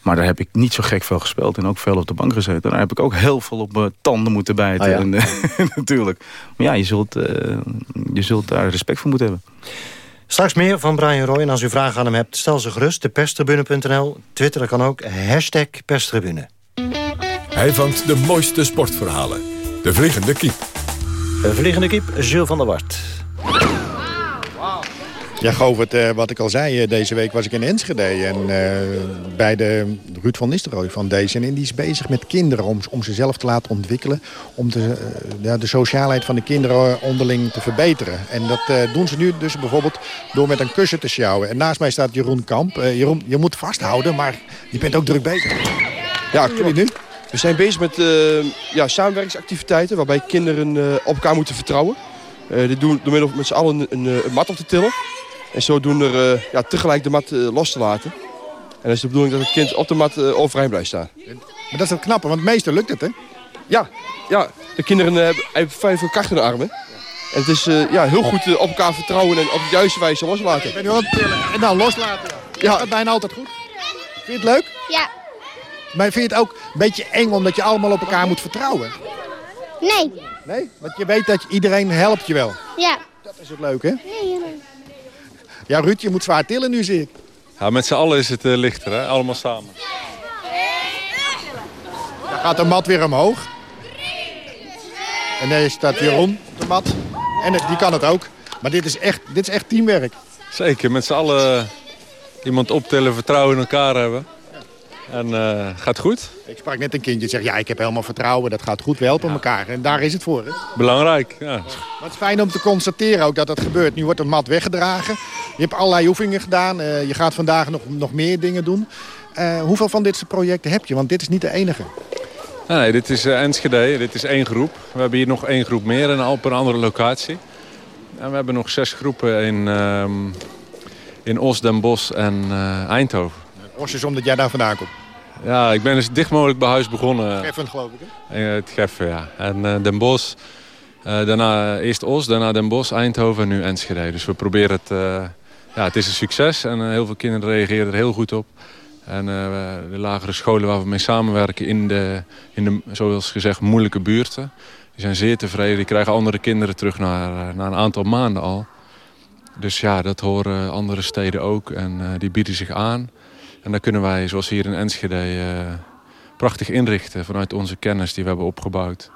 Maar daar heb ik niet zo gek veel gespeeld en ook veel op de bank gezeten. Daar heb ik ook heel veel op mijn tanden moeten bijten. Ah, ja. en, natuurlijk. Maar ja, je zult, uh, je zult daar respect voor moeten hebben. Straks meer van Brian Roy. En als u vragen aan hem hebt, stel ze gerust. De perstribune.nl. Twitter kan ook. Hashtag perstribune. Hij vangt de mooiste sportverhalen. De Vliegende Kiep. De Vliegende Kiep, Jules van der Wart. Ja, Govert, uh, wat ik al zei, uh, deze week was ik in Enschede. En uh, bij de Ruud van Nistelrooy Foundation. En die is bezig met kinderen om, om ze zelf te laten ontwikkelen. Om de, ja, de sociaalheid van de kinderen onderling te verbeteren. En dat doen ze nu dus bijvoorbeeld door met een kussen te sjouwen. En naast mij staat Jeroen Kamp. Jeroen, je moet vasthouden, maar je bent ook druk bezig. Ja, klopt. nu? We zijn bezig met ja, samenwerkingsactiviteiten waarbij kinderen op elkaar moeten vertrouwen. dit doen door middel van met z'n allen een, een mat op te tillen. En zodoende uh, ja, tegelijk de mat uh, los te laten. En dat is de bedoeling dat het kind op de mat uh, overeind blijft staan. Maar dat is het knappe, want meestal lukt het, hè? Ja, ja. de kinderen hebben, hebben vijf kracht in de armen. En het is ja, heel goed op elkaar vertrouwen en op de juiste wijze loslaten. En dan loslaten. Ja. Dat gaat bijna altijd goed. Vind je het leuk? Ja. Maar vind je het ook een beetje eng omdat je allemaal op elkaar moet vertrouwen? Nee. Nee? Want je weet dat iedereen helpt je wel. Ja. Dat is het leuk, hè? Nee, nee. Ja, Ruud, je moet zwaar tillen nu, zie ik. Ja, met z'n allen is het uh, lichter, hè? Allemaal samen. Dan gaat de mat weer omhoog. En daar staat Jeroen op de mat. En die kan het ook. Maar dit is echt, dit is echt teamwerk. Zeker, met z'n allen iemand optillen, vertrouwen in elkaar hebben. En uh, gaat goed. Ik sprak net een kindje, zegt ja, ik heb helemaal vertrouwen. Dat gaat goed, we helpen elkaar. En daar is het voor. Hè? Belangrijk, ja. Is fijn om te constateren ook dat dat gebeurt. Nu wordt de mat weggedragen. Je hebt allerlei oefeningen gedaan. Uh, je gaat vandaag nog, nog meer dingen doen. Uh, hoeveel van dit soort projecten heb je? Want dit is niet de enige. Nee, dit is Enschede. Dit is één groep. We hebben hier nog één groep meer en op een andere locatie. En we hebben nog zes groepen in, um, in Os, Den Bosch en Eindhoven. Os is omdat jij daar vandaan komt. Ja, ik ben dus dicht mogelijk bij huis begonnen. Geffen geloof ik hè? Het Geffen, ja. En uh, Den Bosch, uh, daarna eerst Os, daarna Den Bosch, Eindhoven en nu Enschede. Dus we proberen het... Uh, ja, het is een succes en heel veel kinderen reageren er heel goed op. En de lagere scholen waar we mee samenwerken in de, in de, zoals gezegd, moeilijke buurten... die zijn zeer tevreden. Die krijgen andere kinderen terug na, na een aantal maanden al. Dus ja, dat horen andere steden ook en die bieden zich aan... En daar kunnen wij, zoals hier in Enschede, uh, prachtig inrichten vanuit onze kennis die we hebben opgebouwd.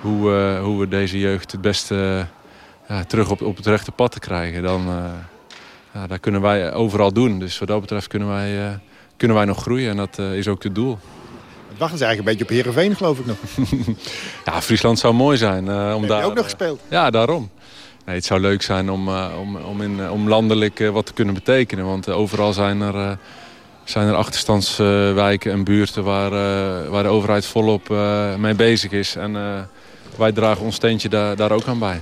Hoe, uh, hoe we deze jeugd het beste uh, terug op, op het rechte pad te krijgen. Dan, ja, dat kunnen wij overal doen. Dus wat dat betreft kunnen wij, kunnen wij nog groeien en dat is ook het doel. Het wachten ze eigenlijk een beetje op Heerenveen, geloof ik nog. ja, Friesland zou mooi zijn. om Heb daar, je ook nog gespeeld? Ja, daarom. Nee, het zou leuk zijn om, om, om, in, om landelijk wat te kunnen betekenen. Want overal zijn er zijn er achterstandswijken en buurten waar, uh, waar de overheid volop uh, mee bezig is. En uh, wij dragen ons steentje daar, daar ook aan bij.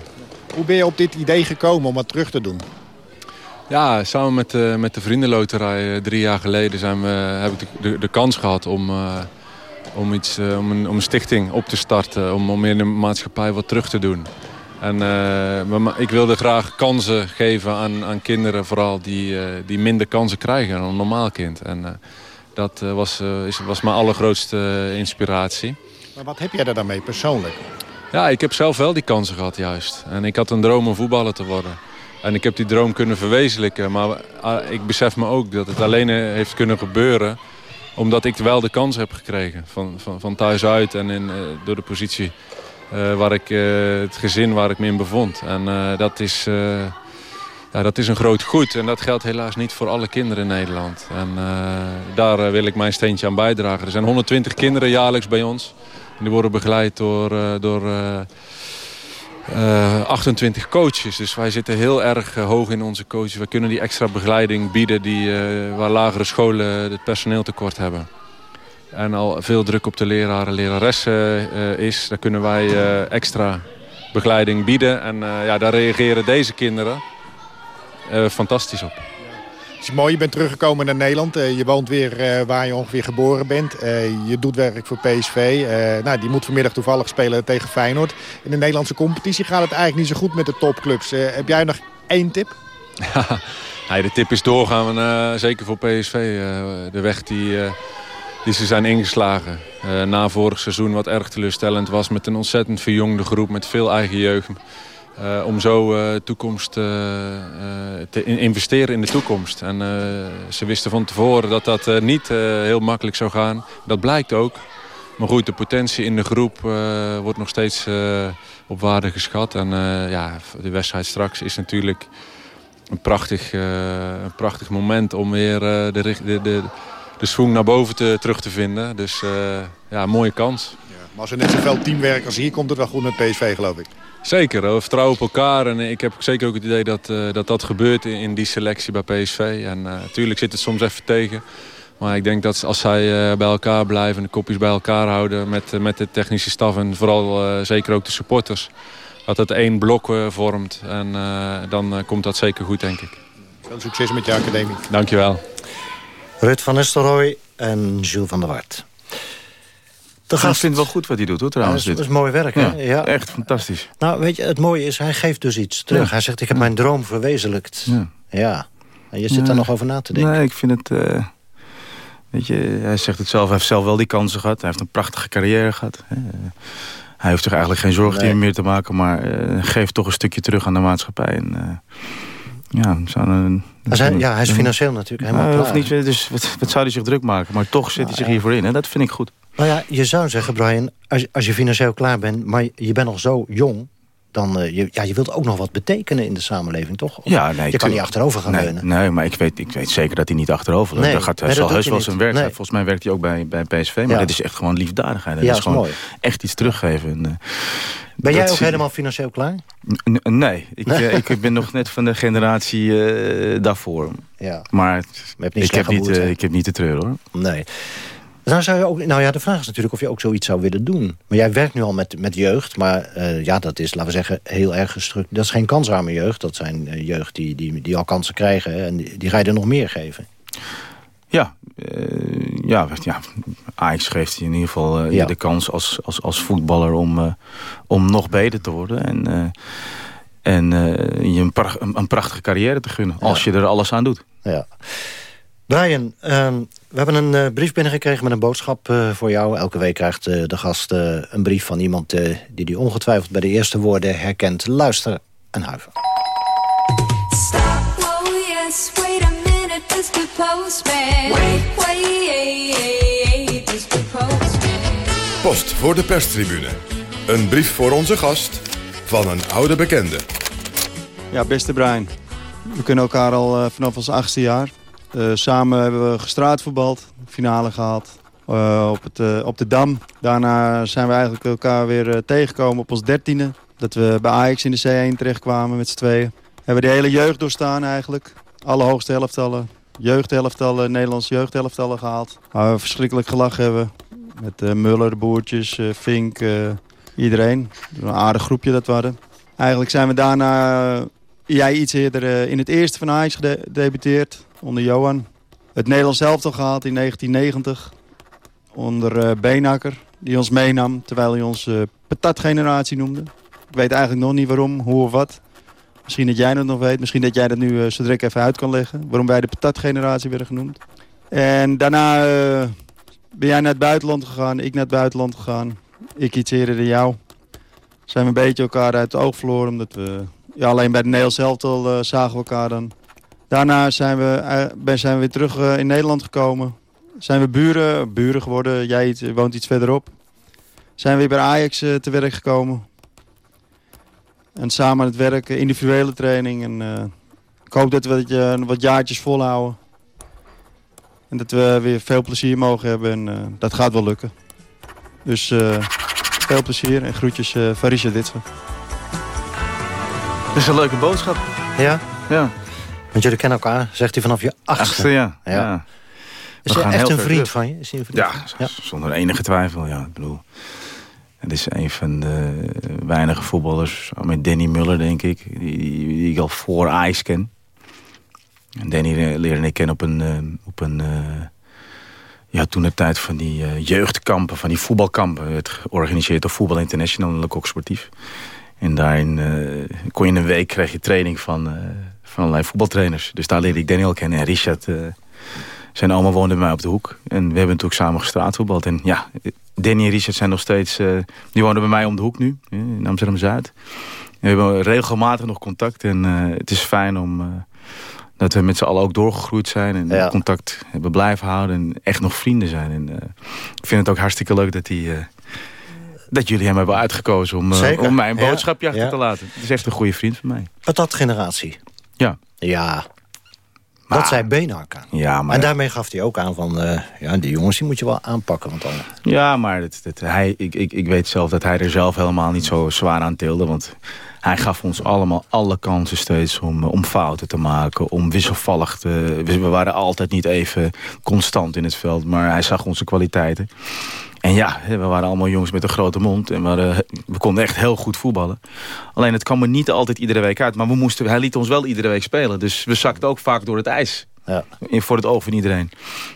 Hoe ben je op dit idee gekomen om wat terug te doen? Ja, samen met, de, met de Vriendenloterij drie jaar geleden zijn we, heb ik de, de, de kans gehad om, om, iets, om, een, om een stichting op te starten. Om, om in de maatschappij wat terug te doen. En uh, ik wilde graag kansen geven aan, aan kinderen vooral die, uh, die minder kansen krijgen dan een normaal kind. En uh, dat was, is, was mijn allergrootste inspiratie. Maar wat heb jij er dan mee persoonlijk? Ja, ik heb zelf wel die kansen gehad juist. En ik had een droom om voetballer te worden. En ik heb die droom kunnen verwezenlijken. Maar ik besef me ook dat het alleen heeft kunnen gebeuren... omdat ik wel de kans heb gekregen. Van, van, van thuis uit en in, door de positie waar ik, uh, het gezin waar ik me in bevond. En uh, dat, is, ja, dat is een groot goed. En dat geldt helaas niet voor alle kinderen in Nederland. En daar wil ik mijn steentje aan bijdragen. Er zijn 120 kinderen jaarlijks bij ons. En die worden begeleid door, door 28 coaches. Dus wij zitten heel erg hoog in onze coaches. We kunnen die extra begeleiding bieden die, waar lagere scholen het personeeltekort hebben en al veel druk op de leraren leraressen uh, is... daar kunnen wij uh, extra begeleiding bieden. En uh, ja, daar reageren deze kinderen fantastisch op. Het is mooi, je bent teruggekomen naar Nederland. je woont weer waar je ongeveer geboren bent. je doet werk voor PSV. nou, die moet vanmiddag toevallig spelen tegen Feyenoord. In de Nederlandse competitie gaat het eigenlijk niet zo goed met de topclubs. heb jij nog één tip? Ja, de tip is doorgaan, zeker voor PSV. de weg die die ze zijn ingeslagen. Uh, na vorig seizoen wat erg teleurstellend was met een ontzettend verjongde groep met veel eigen jeugd. Uh, om zo uh, toekomst, te investeren in de toekomst. En ze wisten van tevoren dat dat niet heel makkelijk zou gaan. Dat blijkt ook. Maar goed, de potentie in de groep wordt nog steeds op waarde geschat. En ja, de wedstrijd straks is natuurlijk een, prachtig, een prachtig moment om weer de, de, de, de swing naar boven te, terug te vinden. Dus ja, een mooie kans. Ja, maar als er net zoveel teamwerk als hier komt het wel goed met PSV geloof ik. Zeker, we vertrouwen op elkaar. En ik heb zeker ook het idee dat dat, dat gebeurt in, in die selectie bij PSV. En natuurlijk zit het soms even tegen. Maar ik denk dat als zij eh, bij elkaar blijven en de kopjes bij elkaar houden met, eh, met de technische staf en vooral eh, zeker ook de supporters. Dat het één blok vormt en dan komt dat zeker goed denk ik. Veel succes met je academie. Dankjewel. Ruud van Nistelrooy en Jules van der Wart. De gast vindt wel goed wat hij doet, hoor, trouwens. dat, is, mooi werk, hè? Ja, Echt fantastisch. Nou, weet je, het mooie is, hij geeft dus iets terug. Hij zegt, ik heb mijn droom verwezenlijkt. Ja. ja. En je zit daar nog over na te denken. Nee, ik vind het... Weet je, hij zegt het zelf, hij heeft zelf wel die kansen gehad. Hij heeft een prachtige carrière gehad. Hij heeft zich eigenlijk geen zorgen nee. meer te maken... maar uh, geeft toch een stukje terug aan de maatschappij. En, uh, ja, zou een, hij, ja, hij is financieel natuurlijk helemaal uh, niet, Dus wat, wat, zou hij zich druk maken? Maar toch zit hij zich hiervoor in. En dat vind ik goed. Nou ja, je zou zeggen, Brian, als, als je financieel klaar bent... maar je bent nog zo jong dan uh, je, ja, je wilt ook nog wat betekenen in de samenleving, toch? Of ja, nee, je kan niet achterover gaan nee, leunen. Nee, maar ik weet, ik weet zeker dat hij niet achterover leunt. Nee, gaat, hij zal heus wel zijn werk nee. Volgens mij werkt hij ook bij, bij PSV. Maar ja. dit is echt gewoon liefdadigheid. Dat ja, is gewoon mooi. echt iets teruggeven. En, uh, ben jij ook helemaal financieel klaar? Nee, ik, uh, ik ben nog net van de generatie daarvoor. Ja. Maar ik heb, niet, ik heb niet te treuren, hoor. Nee. Nou, zou je ook, nou ja, de vraag is natuurlijk of je ook zoiets zou willen doen. Maar jij werkt nu al met, met jeugd, maar uh, ja, dat is, laten we zeggen, heel erg gestructureerd. Dat is geen kansarme jeugd, dat zijn uh, jeugd die, die, die al kansen krijgen. Hè, en die, die ga je er nog meer geven. Ja, uh, ja, ja, Ajax geeft je in ieder geval ja. de kans als, als, als voetballer om, om nog beter te worden. En, en je een, pracht, een, een, prachtige carrière te gunnen, ja. als je er alles aan doet. Ja. Brian, uh, we hebben een uh, brief binnengekregen met een boodschap uh, voor jou. Elke week krijgt uh, de gast een brief van iemand die die ongetwijfeld bij de eerste woorden herkent. Luister en huiver. Stop, oh yes, wait a minute, Mr. Postman. Wait, wait, Mr. Postman. Post voor de perstribune. Een brief voor onze gast van een oude bekende. Ja, beste Brian. We kennen elkaar al vanaf ons achtste jaar. Uh, samen hebben we gestraatvoetbald, finale gehaald uh, op, het, uh, op de Dam. Daarna zijn we eigenlijk elkaar weer tegengekomen op ons dertiende. Dat we bij Ajax in de C1 terechtkwamen met z'n tweeën. Hebben de hele jeugd doorstaan eigenlijk. Alle hoogste helftallen, jeugdhelftallen, Nederlandse jeugdhelftallen gehaald. Waar we verschrikkelijk gelachen hebben. Met Muller, de boertjes, Fink, iedereen. Een aardig groepje dat we hadden. Eigenlijk zijn we daarna jij iets eerder in het eerste van Ajax gedebuteerd onder Johan. Het Nederlands elftal gehaald in 1990 onder uh. Die ons meenam terwijl hij ons uh, patatgeneratie noemde. Ik weet eigenlijk nog niet waarom, hoe of wat. Misschien dat jij dat nog weet. Misschien dat jij dat nu uh, zo direct even uit kan leggen. Waarom wij de patatgeneratie werden genoemd. En daarna ben jij naar het buitenland gegaan. Ik naar het buitenland gegaan. Ik iets eerder dan jou. Zijn we een beetje elkaar uit het oog verloren. Omdat we ja, alleen bij het Nederlands elftal zagen we elkaar dan. Daarna zijn we, zijn we weer terug uh, in Nederland gekomen. Zijn we buren, buren geworden. Jij woont iets verderop. Zijn we weer bij Ajax uh, te werk gekomen. En samen aan het werken, individuele training. En, uh, ik hoop dat we het, wat jaartjes volhouden. En dat we weer veel plezier mogen hebben. En dat gaat wel lukken. Dus veel plezier en groetjes van Richard Ditsen. Dat is een leuke boodschap. Ja? Ja. Want jullie kennen elkaar, zegt hij, vanaf je achtste. achtste ja. ja. ja. Is hij echt een vriend van je? Is hij een vriend ja, ja, zonder enige twijfel. Ja. Ik bedoel, het is een van de weinige voetballers, met Danny Muller denk ik, die, ik al voor Ajax ken. En Danny leerde ik kennen op een, uh, op een uh, ja, toen de tijd van die uh, jeugdkampen, van die voetbalkampen. Het georganiseerd door Voetbal International en Le Sportief. En daarin kon je in een week krijg je training van van allerlei voetbaltrainers. Dus daar leerde ik Daniel kennen. En Richard, uh, zijn allemaal woonde bij mij op de hoek. En we hebben natuurlijk samen gestraatvoetbald. En ja, Danny en Richard zijn nog steeds... Uh, die wonen bij mij om de hoek nu, in Amsterdam-Zuid. We hebben regelmatig nog contact. En uh, het is fijn om... dat we met z'n allen ook doorgegroeid zijn. En ja. contact hebben blijven houden. En echt nog vrienden zijn. En ik vind het ook hartstikke leuk dat hij dat jullie hem hebben uitgekozen om, uh, om mij een boodschapje ja. achter ja. te laten. Het is echt een goede vriend van mij. Wat Ja. Ja, dat zei. Ja, maar en daarmee gaf hij ook aan van... Uh, ja, die jongens die moet je wel aanpakken. Want dan... Ja, maar het, het, hij, ik, ik, ik weet zelf dat hij er zelf helemaal niet zo zwaar aan tilde. Want hij gaf ons allemaal alle kansen steeds om, om fouten te maken. Om wisselvallig te... We waren altijd niet even constant in het veld. Maar hij zag onze kwaliteiten. En ja, we waren allemaal jongens met een grote mond. En we, we, konden echt heel goed voetballen. Alleen het kwam er niet altijd iedere week uit. Maar we moesten, hij liet ons wel iedere week spelen. Dus we zakten ook vaak door het ijs. Ja. In, voor het oog van iedereen.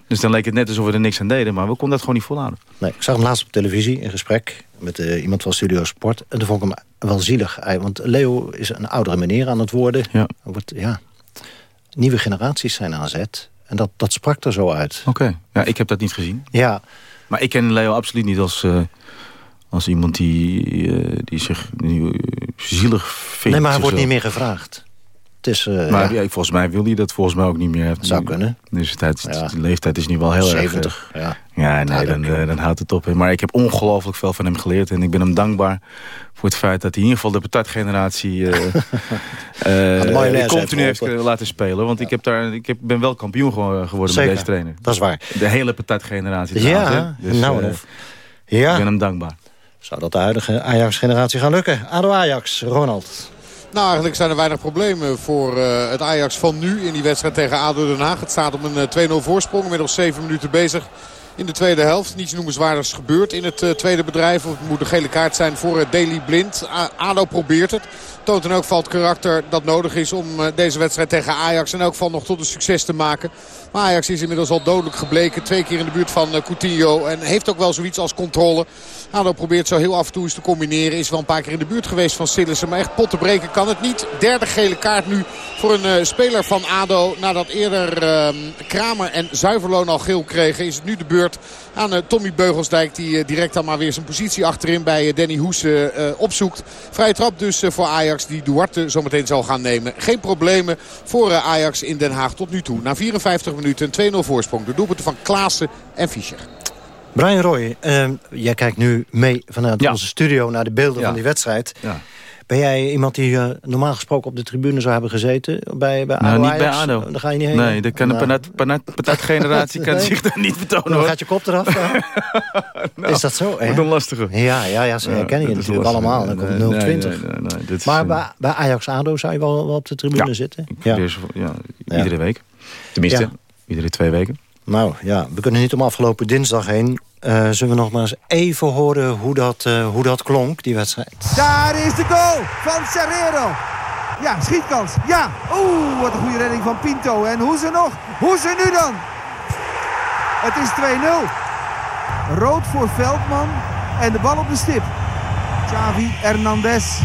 Dus dan leek het net alsof we er niks aan deden. Maar we konden dat gewoon niet volhouden. Nee, ik zag hem laatst op televisie in gesprek met uh, iemand van Studio Sport. En toen vond ik hem wel zielig. Want Leo is een oudere meneer aan het worden. Ja. Wordt, ja, nieuwe generaties zijn aan zet. En dat, dat sprak er zo uit. Oké, ja, ik heb dat niet gezien. Ja, maar ik ken Leo absoluut niet als, uh, als iemand die, uh, die zich nu zielig vindt. Nee, maar hij wordt niet meer gevraagd. Het is, maar ja. volgens mij wil hij dat volgens mij ook niet meer. Zou kunnen. Dus de, tijd, ja. de leeftijd is nu wel heel 70, erg... ja. Ja, nee, dan, dan houdt het op. Maar ik heb ongelooflijk veel van hem geleerd. En ik ben hem dankbaar voor het feit dat hij in ieder geval de patatgeneratie uh, uh, continu heeft laten spelen. Want ik, heb daar, ik heb, ben wel kampioen geworden Zeker, met deze trainer. Dat is waar. De hele patatgeneratie. Ja, dus, nou uh, ja. Ik ben hem dankbaar. Zou dat de huidige Ajax-generatie gaan lukken? ADO Ajax, Ronald. Nou, eigenlijk zijn er weinig problemen voor uh, het Ajax van nu in die wedstrijd tegen ADO Den Haag. Het staat op een 2-0 voorsprong, inmiddels 7 minuten bezig in de tweede helft. Niets noemenswaardigs gebeurd in het uh, tweede bedrijf. Het moet een gele kaart zijn voor uh, Daley Blind. ADO probeert het. Toont in elk geval het karakter dat nodig is om uh, deze wedstrijd tegen Ajax in elk geval nog tot een succes te maken. Maar Ajax is inmiddels al dodelijk gebleken. Twee keer in de buurt van Coutinho. En heeft ook wel zoiets als controle. ADO probeert zo heel af en toe eens te combineren. Is wel een paar keer in de buurt geweest van Sillissen. Maar echt pot te breken kan het niet. Derde gele kaart nu voor een speler van ADO. Nadat eerder ehm, Kramer en Zuiverloon al geel kregen. Is het nu de beurt aan uh, Tommy Beugelsdijk. Die uh, direct dan maar weer zijn positie achterin bij uh, Danny Hoes opzoekt. Vrije trap dus voor Ajax die Duarte zometeen zal gaan nemen. Geen problemen voor Ajax in Den Haag tot nu toe. Na 54 minuten een 2-0 voorsprong. De doelpunten van Klaassen en Fischer. Brian Roy, jij kijkt nu mee vanuit ja. onze studio naar de beelden ja. van die wedstrijd. Ja. Ben jij iemand die uh, normaal gesproken op de tribune zou hebben gezeten? Bij, bij nou, ADO niet Ajax? bij ADO. Dan ga je niet heen? Nee, de kan nou. de patat-generatie kan Nee. zich daar niet vertonen. Dan gaat je kop eraf. Nou, is dat zo? Hè? een lastige. Ja, ja, ja ze Ja, herkennen je dat natuurlijk allemaal. Dan komt nee, 020. nee, nee, nee, dit is, maar eh, bij, bij Ajax-ADO zou je wel, wel op de tribune Ja, zitten? Ik ze- ja, iedere week. Tenminste, Ja. Iedere twee weken. Nou ja, we kunnen niet om afgelopen dinsdag heen. Eh, zullen we nog maar eens even horen hoe dat, eh, hoe dat klonk, die wedstrijd? Daar is de goal van Serrero. Ja, schietkans. Ja. Oeh, wat een goede redding van Pinto. En hoe ze nog? Hoe ze nu dan? Het is 2-0. Rood voor Veldman. En de bal op de stip. Xavi Hernandez.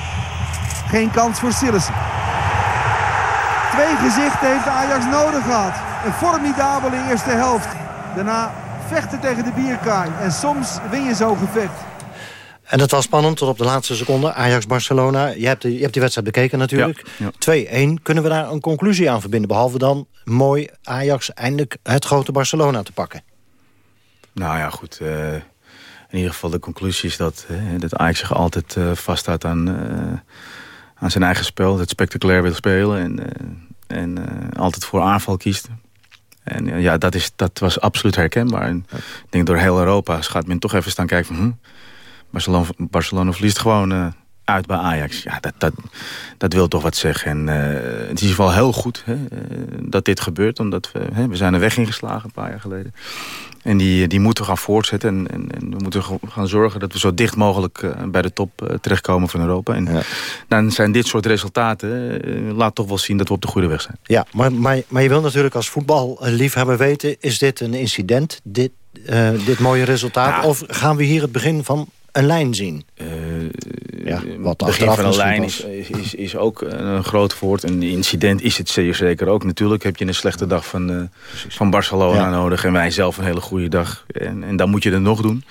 Geen kans voor Sillissen. Twee gezichten heeft Ajax nodig gehad. Een formidabele eerste helft. Daarna vechten tegen de bierkaai. En soms win je zo'n gevecht. En dat was spannend tot op de laatste seconde. Ajax-Barcelona. Je, hebt de- je hebt die wedstrijd bekeken natuurlijk. Ja, 2-1. Kunnen we daar een conclusie aan verbinden? Behalve dan mooi Ajax eindelijk het grote Barcelona te pakken. Nou ja, goed. eh, in ieder geval de conclusie is dat, eh, dat Ajax zich altijd eh, vasthoudt aan, eh, aan zijn eigen spel. Dat spectaculair wil spelen en, eh, en eh, altijd voor aanval kiest. En eh, ja, dat, is, dat was absoluut herkenbaar. En ik denk door heel Europa gaat men toch even staan kijken van... Hm, Barcelona, Barcelona verliest gewoon eh, uit bij Ajax. Ja, dat, dat, dat wil toch wat zeggen. En eh, het is wel heel goed hè, eh, dat dit gebeurt. Omdat we, hè, we zijn er weg ingeslagen een paar jaar geleden. En die, die moeten we gaan voortzetten. En, en, en we moeten gaan zorgen dat we zo dicht mogelijk eh, bij de top terechtkomen van Europa. En dan zijn dit soort resultaten... laat toch wel zien dat we op de goede weg zijn. Ja, maar, maar, maar je wil natuurlijk als voetballiefhebber weten... is dit een incident, dit, dit mooie resultaat? Of gaan we hier het begin van een lijn zien? ja, wat begin achteraf van een lijn is, is, is, ook een groot woord. Een incident is het zeer zeker ook. Natuurlijk heb je een slechte dag van, eh, van Barcelona Ja. nodig. En wij zelf een hele goede dag. En, en dan moet je het nog doen.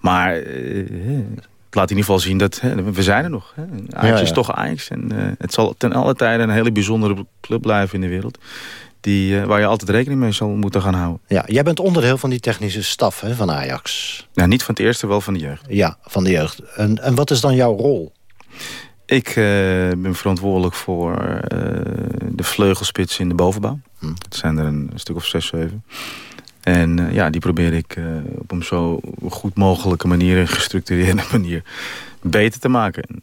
Maar eh, het laat in ieder geval zien dat hè, we zijn er nog. Hè. Ajax Ja, is toch Ajax. En het zal ten alle tijde een hele bijzondere club blijven in de wereld. Die, eh, waar je altijd rekening mee zal moeten gaan houden. Ja, jij bent onderdeel van die technische staf hè, van Ajax. Nou, niet van het eerste, wel van de jeugd. Ja, van de jeugd. En, en wat is dan jouw rol? Ik uh, ben verantwoordelijk voor uh, de vleugelspits in de bovenbouw. Hm. Het zijn er een, stuk of zes, zeven. En uh, ja, die probeer ik op een zo goed mogelijke manier... een gestructureerde manier beter te maken.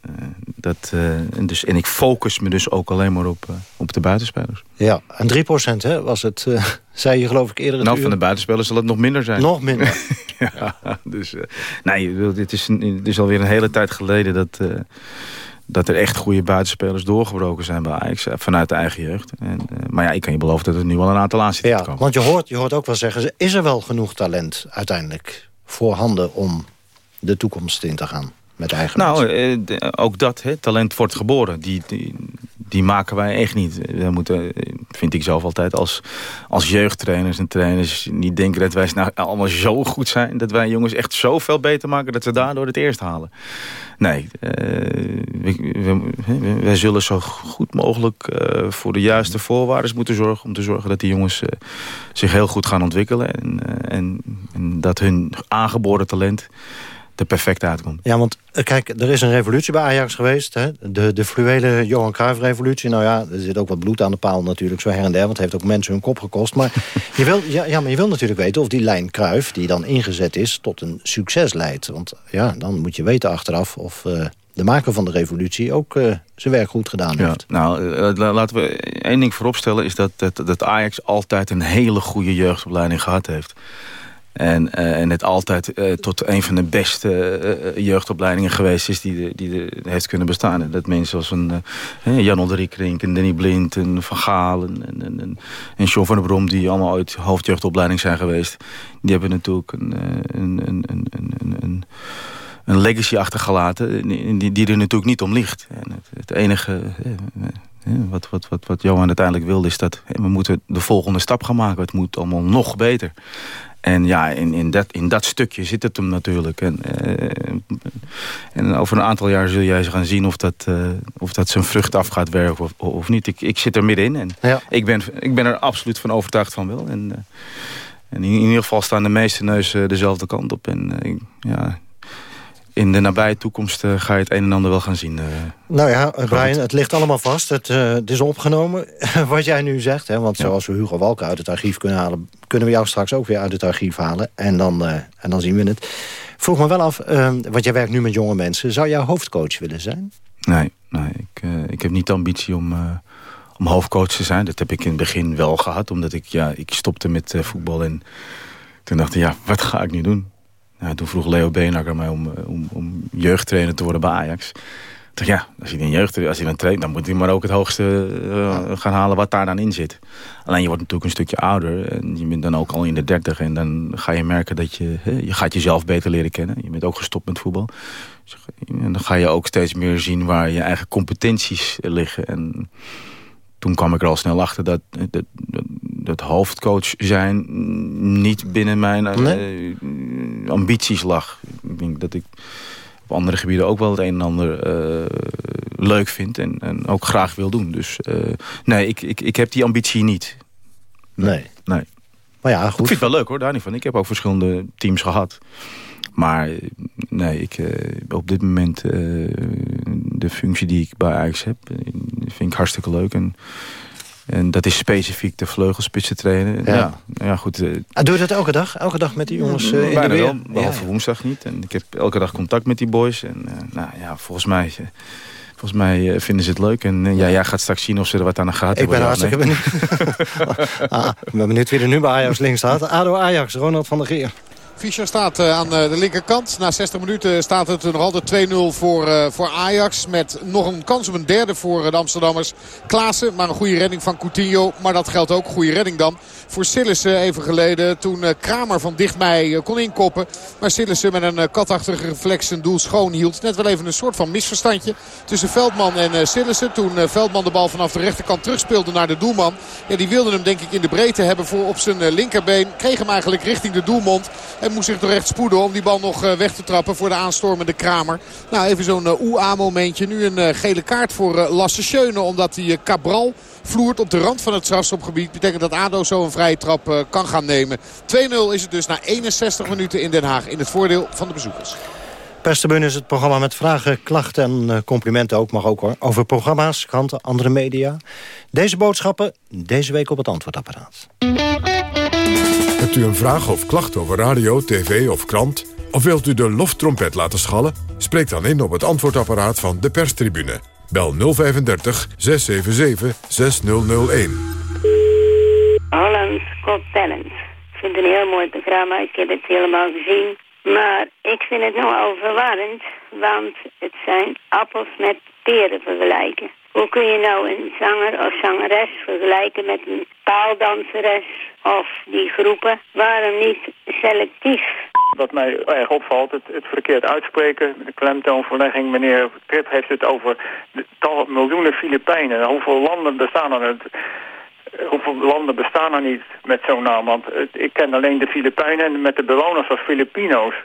dat, en, dus, en ik focus me dus ook alleen maar op, op de buitenspelers. Ja, en 3% hè, was het, zei je geloof ik eerder het Nou, van de buitenspelers zal het nog minder zijn. Nog minder. ja, dus nee, dit is, dit is alweer een hele tijd geleden dat dat er echt goede buitenspelers doorgebroken zijn bij Ajax. Eh, vanuit de eigen jeugd. En, maar ja, ik kan je beloven dat er nu wel een aantal aan zit ja, te komen. Want je hoort, je hoort ook wel zeggen, is er wel genoeg talent uiteindelijk voorhanden om de toekomst in te gaan? Met eigen nou, eh, ook dat, hè, talent wordt geboren. Die, die, die maken wij echt niet. We moeten, vind ik zelf altijd, als, als jeugdtrainers en trainers... niet denken dat wij nou allemaal zo goed zijn... dat wij jongens echt zoveel beter maken... dat ze daardoor het eerst halen. Nee, uh, wij zullen zo goed mogelijk voor de juiste voorwaarden moeten zorgen... om te zorgen dat die jongens zich heel goed gaan ontwikkelen... En, en, en dat hun aangeboren talent er perfect uitkomt. Ja, want kijk, er is een revolutie bij Ajax geweest. Hè? De, de fluwele Johan Cruijff-revolutie. Nou ja, er zit ook wat bloed aan de paal natuurlijk, zo her en der. Want het heeft ook mensen hun kop gekost. Maar je wil, ja, ja, maar je wil natuurlijk weten of die lijn Cruijff... die dan ingezet is, tot een succes leidt. Want ja, dan moet je weten achteraf of... Uh, de maker van de revolutie ook uh, zijn werk goed gedaan ja, heeft. Nou, uh, laten we één ding vooropstellen... is dat, dat, dat Ajax altijd een hele goede jeugdopleiding gehad heeft. En, uh, en het altijd uh, tot een van de beste uh, jeugdopleidingen geweest is die, die er heeft kunnen bestaan. Dat mensen als een Jan Olderiekrink en Danny Blind en Van Gaal en, en, en, en John van der Brom... die allemaal uit hoofdjeugdopleiding zijn geweest... die hebben natuurlijk een, een, een, een, een, een, een legacy achtergelaten die, die er natuurlijk niet om ligt. En het, het enige... Wat, wat, wat, wat Johan uiteindelijk wilde is dat we moeten de volgende stap gaan maken. Het moet allemaal nog beter. En ja, in, in, dat, in dat stukje zit het hem natuurlijk. En, uh, en over een aantal jaar zul jij gaan zien of dat, uh, of dat zijn vrucht af gaat werken of, of niet. Ik, ik zit er middenin en ja. ik, ben, ik ben er absoluut van overtuigd van wel. En, uh, en in, in, ieder geval staan de meeste neuzen dezelfde kant op. En ja, in de nabije toekomst uh, ga je het een en ander wel gaan zien. Uh, nou ja, Brian, het ligt allemaal vast. Het, uh, het is opgenomen, wat jij nu zegt. Hè? Want ja. zoals we Hugo Walken uit het archief kunnen halen... kunnen we jou straks ook weer uit het archief halen. En dan, en dan zien we het. Vroeg me wel af, want jij werkt nu met jonge mensen. Zou jij hoofdcoach willen zijn? Nee, nee ik, ik heb niet de ambitie om, om hoofdcoach te zijn. Dat heb ik in het begin wel gehad. Omdat ik, ja, ik stopte met voetbal en toen dacht ik... ja, wat ga ik nu doen? Nou, toen vroeg Leo Beenakker mij om, om, om jeugdtrainer te worden bij Ajax. Toen ja, als je een jeugd, als je dan traint, dan moet hij maar ook het hoogste uh, gaan halen wat daar dan in zit. Alleen je wordt natuurlijk een stukje ouder en je bent dan ook al in de dertig en dan ga je merken dat je, hè, je gaat jezelf beter leren kennen. Je bent ook gestopt met voetbal. En dan ga je ook steeds meer zien waar je eigen competenties liggen. En toen kwam ik er al snel achter dat, dat, dat, hoofdcoach zijn niet binnen mijn nee? uh, ambities lag. Ik denk dat ik op andere gebieden ook wel het een en ander uh, leuk vind en, en, ook graag wil doen. Dus uh, nee, ik, ik, ik heb die ambitie niet. Nee. nee. Maar ja, goed. Ik vind het wel leuk hoor, daar niet van. Ik heb ook verschillende teams gehad. Maar nee, ik, op dit moment de functie die ik bij Ajax heb, vind ik hartstikke leuk. En, en dat is specifiek de vleugelspitsen trainen. Ja, ja, ja goed. Uh, doe je dat elke dag? Elke dag met die jongens uh, in Bijna de weer? wel, behalve ja, woensdag niet. En ik heb elke dag contact met die boys. En uh, nou ja, volgens mij... Volgens mij vinden ze het leuk. En ja, jij gaat straks zien of ze er wat aan de gaten Ik ben hartstikke benieuwd. ah, ik ben benieuwd wie er nu bij Ajax links staat. ADO Ajax, Ronald van der Geer. Fischer staat uh, aan uh, de linkerkant. Na 60 minuten staat het nog altijd 2-0 voor, uh, voor Ajax. Met nog een kans op een derde voor de Amsterdammers. Klaassen, maar een goede redding van Coutinho. Maar dat geldt ook, goede redding dan. Voor Sillissen even geleden. Toen Kramer van dichtbij kon inkoppen. Maar Sillissen met een katachtige reflex zijn doel schoon hield. Net wel even een soort van misverstandje tussen Veldman en Sillissen. Toen Veldman de bal vanaf de rechterkant terugspeelde naar de doelman. Ja, die wilde hem denk ik in de breedte hebben voor op zijn linkerbeen. Kreeg hem eigenlijk richting de doelmond. En moest zich toch echt spoeden om die bal nog weg te trappen voor de aanstormende Kramer. Nou, even zo'n uh, OEA-momentje. Nu een uh, gele kaart voor Lasse Schöne. Omdat die Cabral vloert op de rand van het strafschopgebied. Betekent dat ADO zo een vrije trap kan gaan nemen. 2-0 is het dus na 61 minuten in Den Haag. In het voordeel van de bezoekers. Perstribune is het programma met vragen, klachten en complimenten ook. Mag ook hoor. Over programma's, kranten, andere media. Deze boodschappen deze week op het antwoordapparaat. Hebt u een vraag of klacht over radio, tv of krant? Of wilt u de loftrompet laten schallen? Spreek dan in op het antwoordapparaat van de perstribune. Bel 035 677 6001. Hollands Got. Ik vind het een heel mooi programma. Ik heb het helemaal gezien. Maar ik vind het nogal verwarrend, want het zijn appels met peren vergelijken. Hoe kun je nou een zanger of zangeres vergelijken met een paaldanseres of die groepen? Waarom niet selectief? Wat mij erg opvalt, het, het verkeerd uitspreken, de klemtoonverlegging. Meneer Krip heeft het over de tal, miljoenen Filipijnen. Hoeveel landen bestaan er? Hoeveel landen bestaan er niet met zo'n naam? Want ik ken alleen de Filipijnen met de bewoners als Filipino's.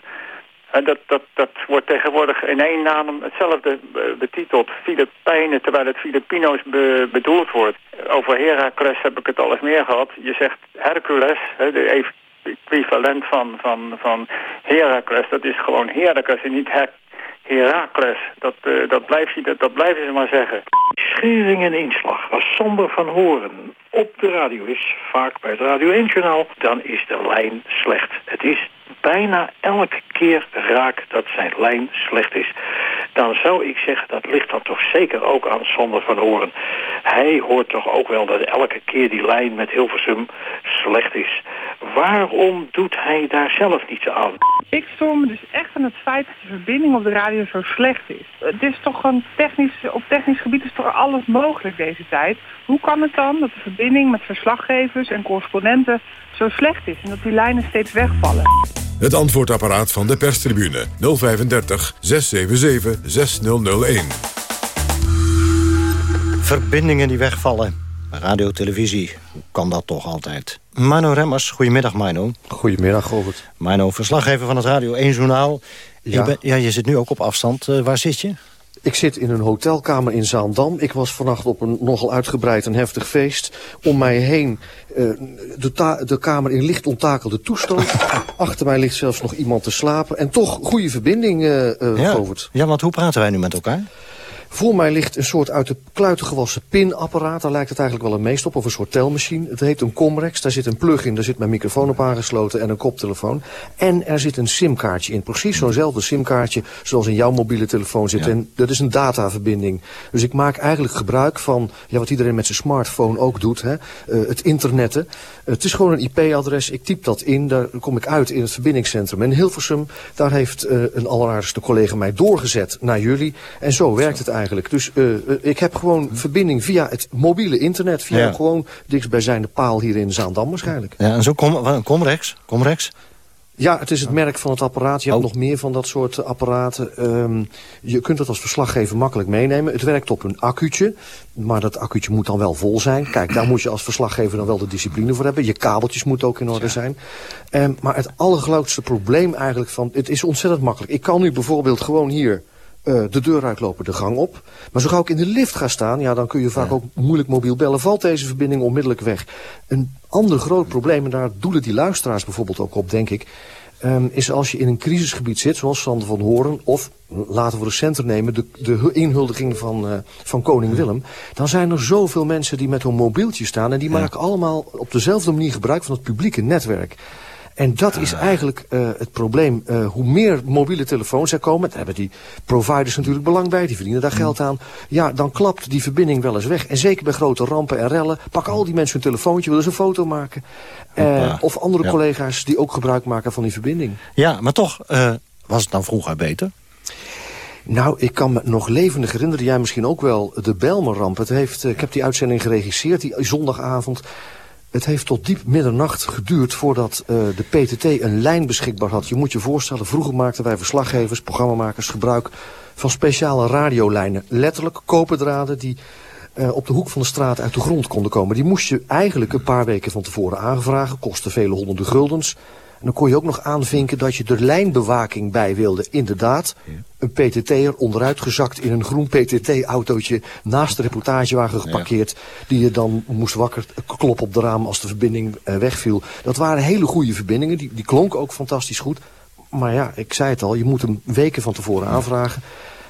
Dat, dat, dat wordt tegenwoordig in één naam hetzelfde betiteld. Filipijnen, terwijl het Filipino's bedoeld wordt. Over Heracles heb ik het al eens meer gehad. Je zegt Hercules, de equivalent van, van, van Heracles. Dat is gewoon Heracles en niet Her Herakles. Dat, uh, dat, blijf je, dat, dat blijven ze maar zeggen. Schering en inslag, als somber van horen op de radio is, vaak bij het Radio 1-journaal, dan is de lijn slecht. Het is bijna elke keer raak dat zijn lijn slecht is. Dan zou ik zeggen, dat ligt dan toch zeker ook aan Sander van Horen. Hij hoort toch ook wel dat elke keer die lijn met Hilversum slecht is. Waarom doet hij daar zelf niets aan? Ik stoor me dus echt aan het feit dat de verbinding op de radio zo slecht is. Het is toch een technisch, op technisch gebied is toch alles mogelijk deze tijd. Hoe kan het dan dat de verbinding met verslaggevers en correspondenten zo slecht is en dat die lijnen steeds wegvallen? Het antwoordapparaat van de perstribune 035 677 6001. Verbindingen die wegvallen. Radio, televisie, kan dat toch altijd. Mino Remmers, goedemiddag Mino. Goedemiddag Robert. Mino, verslaggever van het Radio 1 Journaal. Ja. Je, ja, je zit nu ook op afstand. Uh, waar zit je? Ik zit in een hotelkamer in Zaandam. Ik was vannacht op een nogal uitgebreid en heftig feest. Om mij heen uh, de, de, kamer in licht onttakelde toestand. Achter mij ligt zelfs nog iemand te slapen. En toch goede verbinding, uh, ja. Ja, want hoe praten wij nu met elkaar? Voor mij ligt een soort uit de kluiten gewassen pinapparaat. Daar lijkt het eigenlijk wel een meest op, of een soort telmachine. Het heet een Comrex, daar zit een plug in, daar zit mijn microfoon op aangesloten en een koptelefoon. En er zit een simkaartje in, precies zo'nzelfde simkaartje zoals in jouw mobiele telefoon zit. Ja. En dat is een dataverbinding. Dus ik maak eigenlijk gebruik van ja, wat iedereen met zijn smartphone ook doet, hè, uh, het internetten. Het is gewoon een IP-adres, ik typ dat in, daar kom ik uit in het verbindingscentrum. En Hilversum, daar heeft uh, een alleraardigste collega mij doorgezet naar jullie. En zo werkt het eigenlijk. Dus uh, ik heb gewoon verbinding via het mobiele internet. Via ja. gewoon dichtstbijzijnde paal hier in Zaandam waarschijnlijk. Ja, en zo kom, Comrex? Comrex? Ja, het is het merk van het apparaat. Je hebt oh. nog meer van dat soort apparaten. Um, je kunt het als verslaggever makkelijk meenemen. Het werkt op een accuutje. Maar dat accuutje moet dan wel vol zijn. Kijk, daar moet je als verslaggever dan wel de discipline voor hebben. Je kabeltjes moeten ook in orde ja. zijn. Um, maar het allergrootste probleem eigenlijk van... Het is ontzettend makkelijk. Ik kan nu bijvoorbeeld gewoon hier uh, de deur uitlopen, de gang op. Maar zo gauw ik in de lift ga staan, ja, dan kun je vaak ja. ook moeilijk mobiel bellen. Valt deze verbinding onmiddellijk weg. Een ander groot probleem, en daar doelen die luisteraars bijvoorbeeld ook op, denk ik... Um, is als je in een crisisgebied zit, zoals Sander van Horen... of, laten we recenter nemen, de, de inhuldiging van, uh, van koning Willem... dan zijn er zoveel mensen die met hun mobieltje staan... en die ja. maken allemaal op dezelfde manier gebruik van het publieke netwerk. En dat is eigenlijk uh, het probleem. Uh, hoe meer mobiele telefoons er komen, daar hebben die providers natuurlijk belang bij, die verdienen daar geld aan. Ja, dan klapt die verbinding wel eens weg. En zeker bij grote rampen en rellen, pakken al die mensen hun telefoontje, willen ze een foto maken. Uh, of andere ja. collega's die ook gebruik maken van die verbinding. Ja, maar toch was het dan vroeger beter? Nou, ik kan me nog levendig herinneren, jij misschien ook wel, de Belmerramp. Het heeft, ik heb die uitzending geregisseerd, die zondagavond. Het heeft tot diep middernacht geduurd voordat uh, de PTT een lijn beschikbaar had. Je moet je voorstellen, vroeger maakten wij verslaggevers, programmamakers gebruik van speciale radiolijnen. Letterlijk koperdraden die uh, op de hoek van de straat uit de grond konden komen. Die moest je eigenlijk een paar weken van tevoren aanvragen, kostte vele honderden guldens. En dan kon je ook nog aanvinken dat je er lijnbewaking bij wilde. Inderdaad, een PTT'er onderuit gezakt in een groen PTT-autootje... naast de reportagewagen geparkeerd... Die je dan moest wakker kloppen op de raam als de verbinding uh, wegviel. Dat waren hele goede verbindingen, die, die klonken ook fantastisch goed... Maar ja, ik zei het al, je moet hem weken van tevoren aanvragen.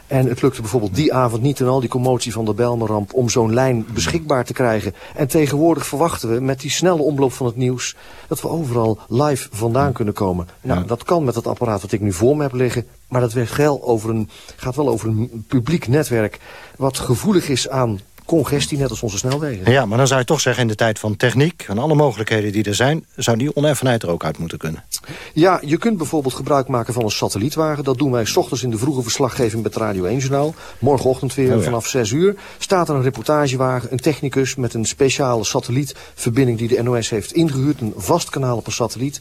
En het lukte bijvoorbeeld die avond niet in al die commotie van de Belmeramp... om zo'n lijn beschikbaar te krijgen. En tegenwoordig verwachten we met die snelle omloop van het nieuws... dat we overal live vandaan kunnen komen. Nou, dat kan met het apparaat wat ik nu voor me heb liggen. Maar dat werkt wel over een, gaat wel over een publiek netwerk... wat gevoelig is aan congestie, net als onze snelwegen. Ja, maar dan zou je toch zeggen in de tijd van techniek... en alle mogelijkheden die er zijn... zou die oneffenheid er ook uit moeten kunnen. Ja, je kunt bijvoorbeeld gebruik maken van een satellietwagen. Dat doen wij s ochtends in de vroege verslaggeving bij het Radio 1 Journaal. Morgenochtend weer Oh ja. vanaf 6 uur. Staat er een reportagewagen, een technicus met een speciale satellietverbinding die de NOS heeft ingehuurd. Een vast kanaal op een satelliet.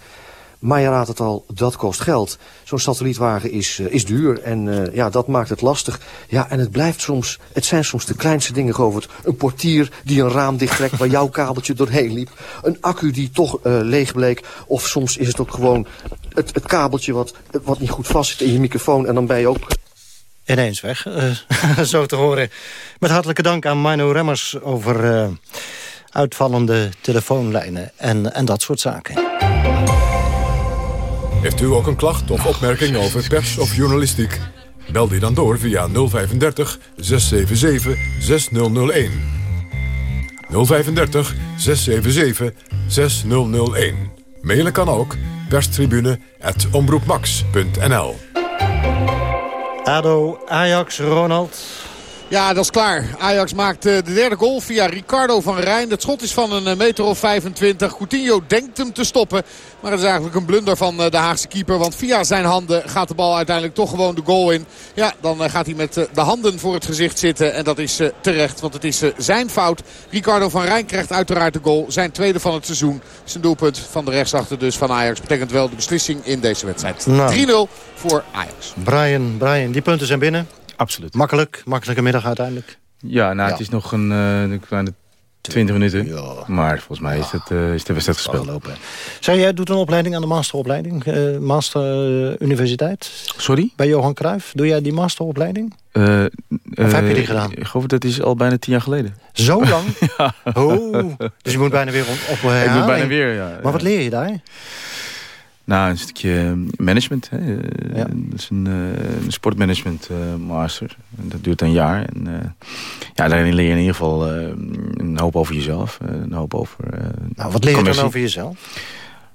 Maar je raadt het al, dat kost geld. Zo'n satellietwagen is, eh, is duur en eh, ja, dat maakt het lastig. Ja, en het blijft soms, het zijn soms de kleinste dingen ik. Een portier die een raam dichttrekt waar jouw kabeltje doorheen liep. Een accu die toch eh, leeg bleek. Of soms is het ook gewoon het, het kabeltje wat, wat niet goed vast zit in je microfoon. En dan ben je ook Ineens weg, zo te horen. Met hartelijke dank aan Mino Remmers over uitvallende telefoonlijnen en, en dat soort zaken. Heeft u ook een klacht of opmerking over pers of journalistiek? Bel die dan door via 035 677 6001. 035 677 6001. Mailen kan ook perstribune.omroepmax.nl ADO, Ajax, Ronald. Ja, dat is klaar. Ajax maakt eh, de derde goal via Ricardo van Rijn. Het schot is van een eh, meter of 25. Coutinho denkt hem te stoppen. Maar het is eigenlijk een blunder van eh, de Haagse keeper. Want via zijn handen gaat de bal uiteindelijk toch gewoon de goal in. Ja, dan eh, gaat hij met eh, de handen voor het gezicht zitten. En dat is eh, terecht, want het is eh, zijn fout. Ricardo van Rijn krijgt uiteraard de goal. Zijn tweede van het seizoen. Zijn doelpunt van de rechtsachter dus van Ajax. Betekent wel de beslissing in deze wedstrijd. Nou. 3-0 voor Ajax. Brian, Brian, die punten zijn binnen. Absoluut. Makkelijk, makkelijke middag uiteindelijk. Ja, nou, Ja. het is nog een, eh, een kleine 20 minuten. Maar volgens mij is, het, eh, is de wedstrijd gespeeld. Zij, jij doet een opleiding aan de masteropleiding, eh, Master eh, Universiteit. Sorry? Bij Johan Cruijff. Doe jij die masteropleiding? Of heb je die gedaan? Ik geloof dat is al bijna tien jaar geleden. Zo lang? ja. Oh, dus je moet bijna weer op, op Ik moet bijna weer, ja. Maar wat leer je daar? Nou, een stukje management. Hè. Eh, Dat is een, eh, een sportmanagement eh, master. En dat duurt een jaar. En, ja, daarin leer je in ieder geval een hoop over jezelf. een hoop over... Nou, wat leer je dan over jezelf?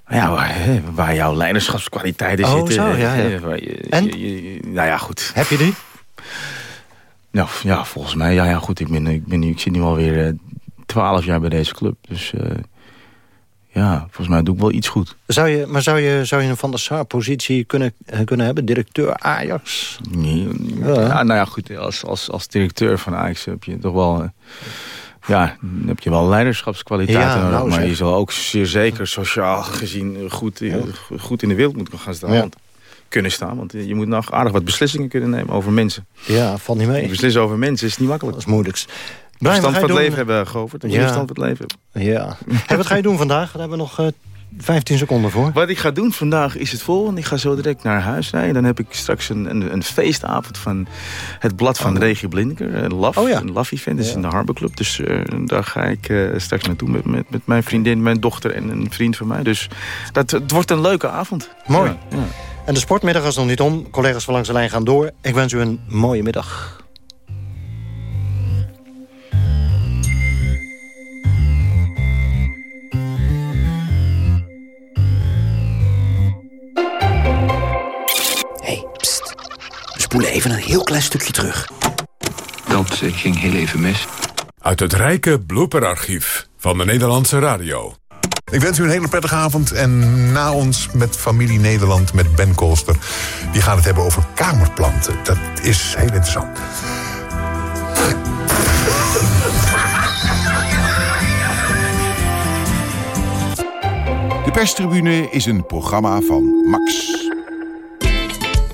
Ja, waar, waar jouw leiderschapskwaliteiten Oh, zitten. zo, ja, ja. hè, waar je- En? je- je- nou ja, goed. Heb je die? Nou, ja, volgens mij, ja, ja goed. Ik, ben, ik, ben nu, ik zit nu alweer twaalf jaar bij deze club. Dus ja, volgens mij doe ik wel iets goed. Zou je, maar zou je, zou je een Van der Sar-positie kunnen, eh, kunnen hebben? Directeur Ajax? Nee, ja, nou ja, goed. Als, als, als directeur van Ajax heb je toch wel... eh, ja, dan heb je wel leiderschapskwaliteiten Ja, nou maar zeg. je zal ook zeer zeker sociaal gezien eh, goed, goed in de wereld moeten gaan staan. Ja. Want- kunnen staan, want je moet nog aardig wat beslissingen kunnen nemen over mensen. Ja, valt niet mee. Beslissen over mensen is niet makkelijk. Dat is Verstand wat ga van het leven hebben, Govert. Dat Ja. je verstand van het leven hebt. Ja. Hey, wat ga je doen vandaag? Daar hebben we nog eh 15 seconden voor. Wat ik ga doen vandaag is het volgende. Ik ga zo direct naar huis rijden. Dan heb ik straks een, een, een feestavond van het blad van Regie Blinker. Een LAF, Oh ja. een LAF-event. Dat is in de Harbor Club. Dus eh, daar ga ik eh, straks naartoe met, met, met mijn vriendin, mijn dochter en een vriend van mij. Dus dat, het wordt een leuke avond. Mooi. Ja. En de sportmiddag is nog niet om. Collega's van Langs de Lijn gaan door. Ik wens u een mooie middag. Spoelen even een heel klein stukje terug. Dat ging heel even mis. Uit het rijke blooperarchief van de Nederlandse radio. Ik wens u een hele prettige avond. En na ons met Familie Nederland met Ben Kolster. Die gaat het hebben over kamerplanten. Dat is heel interessant. De perstribune is een programma van Max.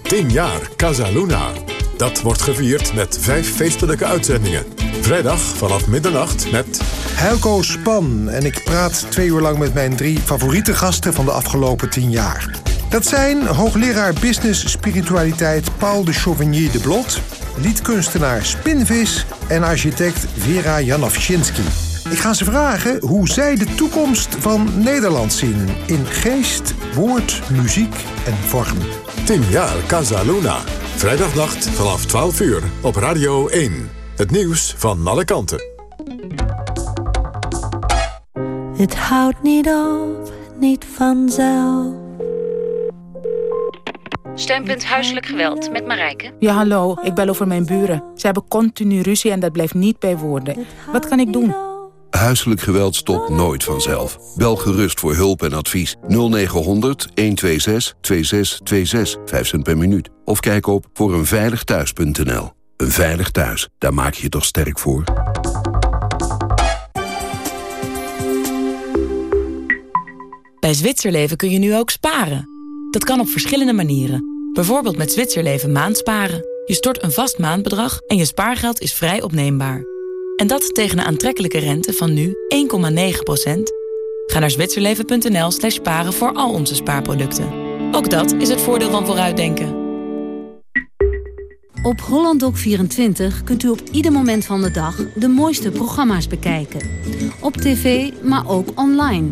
10 jaar Casa Luna. Dat wordt gevierd met vijf feestelijke uitzendingen. Vrijdag vanaf middernacht met... Helco Span en ik praat twee uur lang met mijn drie favoriete gasten van de afgelopen tien jaar. Dat zijn hoogleraar business spiritualiteit Paul de Chauvigny de Blot, liedkunstenaar Spinvis en architect Vera Janowczynski. Ik ga ze vragen hoe zij de toekomst van Nederland zien in geest, woord, muziek en vorm. 10 jaar Casa Luna. Vrijdagnacht vanaf 12 uur op Radio 1. Het nieuws van alle kanten. Het houdt niet op, niet vanzelf. Steunpunt Huiselijk Geweld met Marijke. Ja, hallo. Ik bel over mijn buren. Ze hebben continu ruzie en dat blijft niet bij woorden. Wat kan ik doen? Huiselijk geweld stopt nooit vanzelf. Bel gerust voor hulp en advies 0900 126 2626, 5 cent per minuut. Of kijk op voor eenveiligthuis.nl. Een veilig thuis, daar maak je je toch sterk voor? Bij Zwitserleven kun je nu ook sparen. Dat kan op verschillende manieren. Bijvoorbeeld met Zwitserleven maandsparen. Je stort een vast maandbedrag en je spaargeld is vrij opneembaar. En dat tegen een aantrekkelijke rente van nu 1,9%. Ga naar zwitserleven.nl slash sparen voor al onze spaarproducten. Ook dat is het voordeel van vooruitdenken. Op HollandDoc24 kunt u op ieder moment van de dag de mooiste programma's bekijken. Op tv, maar ook online.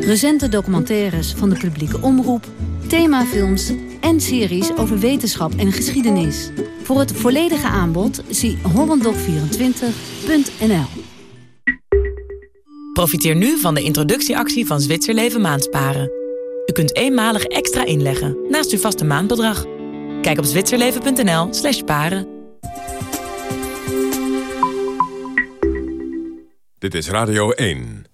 Recente documentaires van de publieke omroep, themafilms en series over wetenschap en geschiedenis. Voor het volledige aanbod zie hollanddoc24.nl. Profiteer nu van de introductieactie van Zwitserleven Maandsparen. U kunt eenmalig extra inleggen naast uw vaste maandbedrag. Kijk op zwitserleven.nl slash paren. Dit is Radio 1.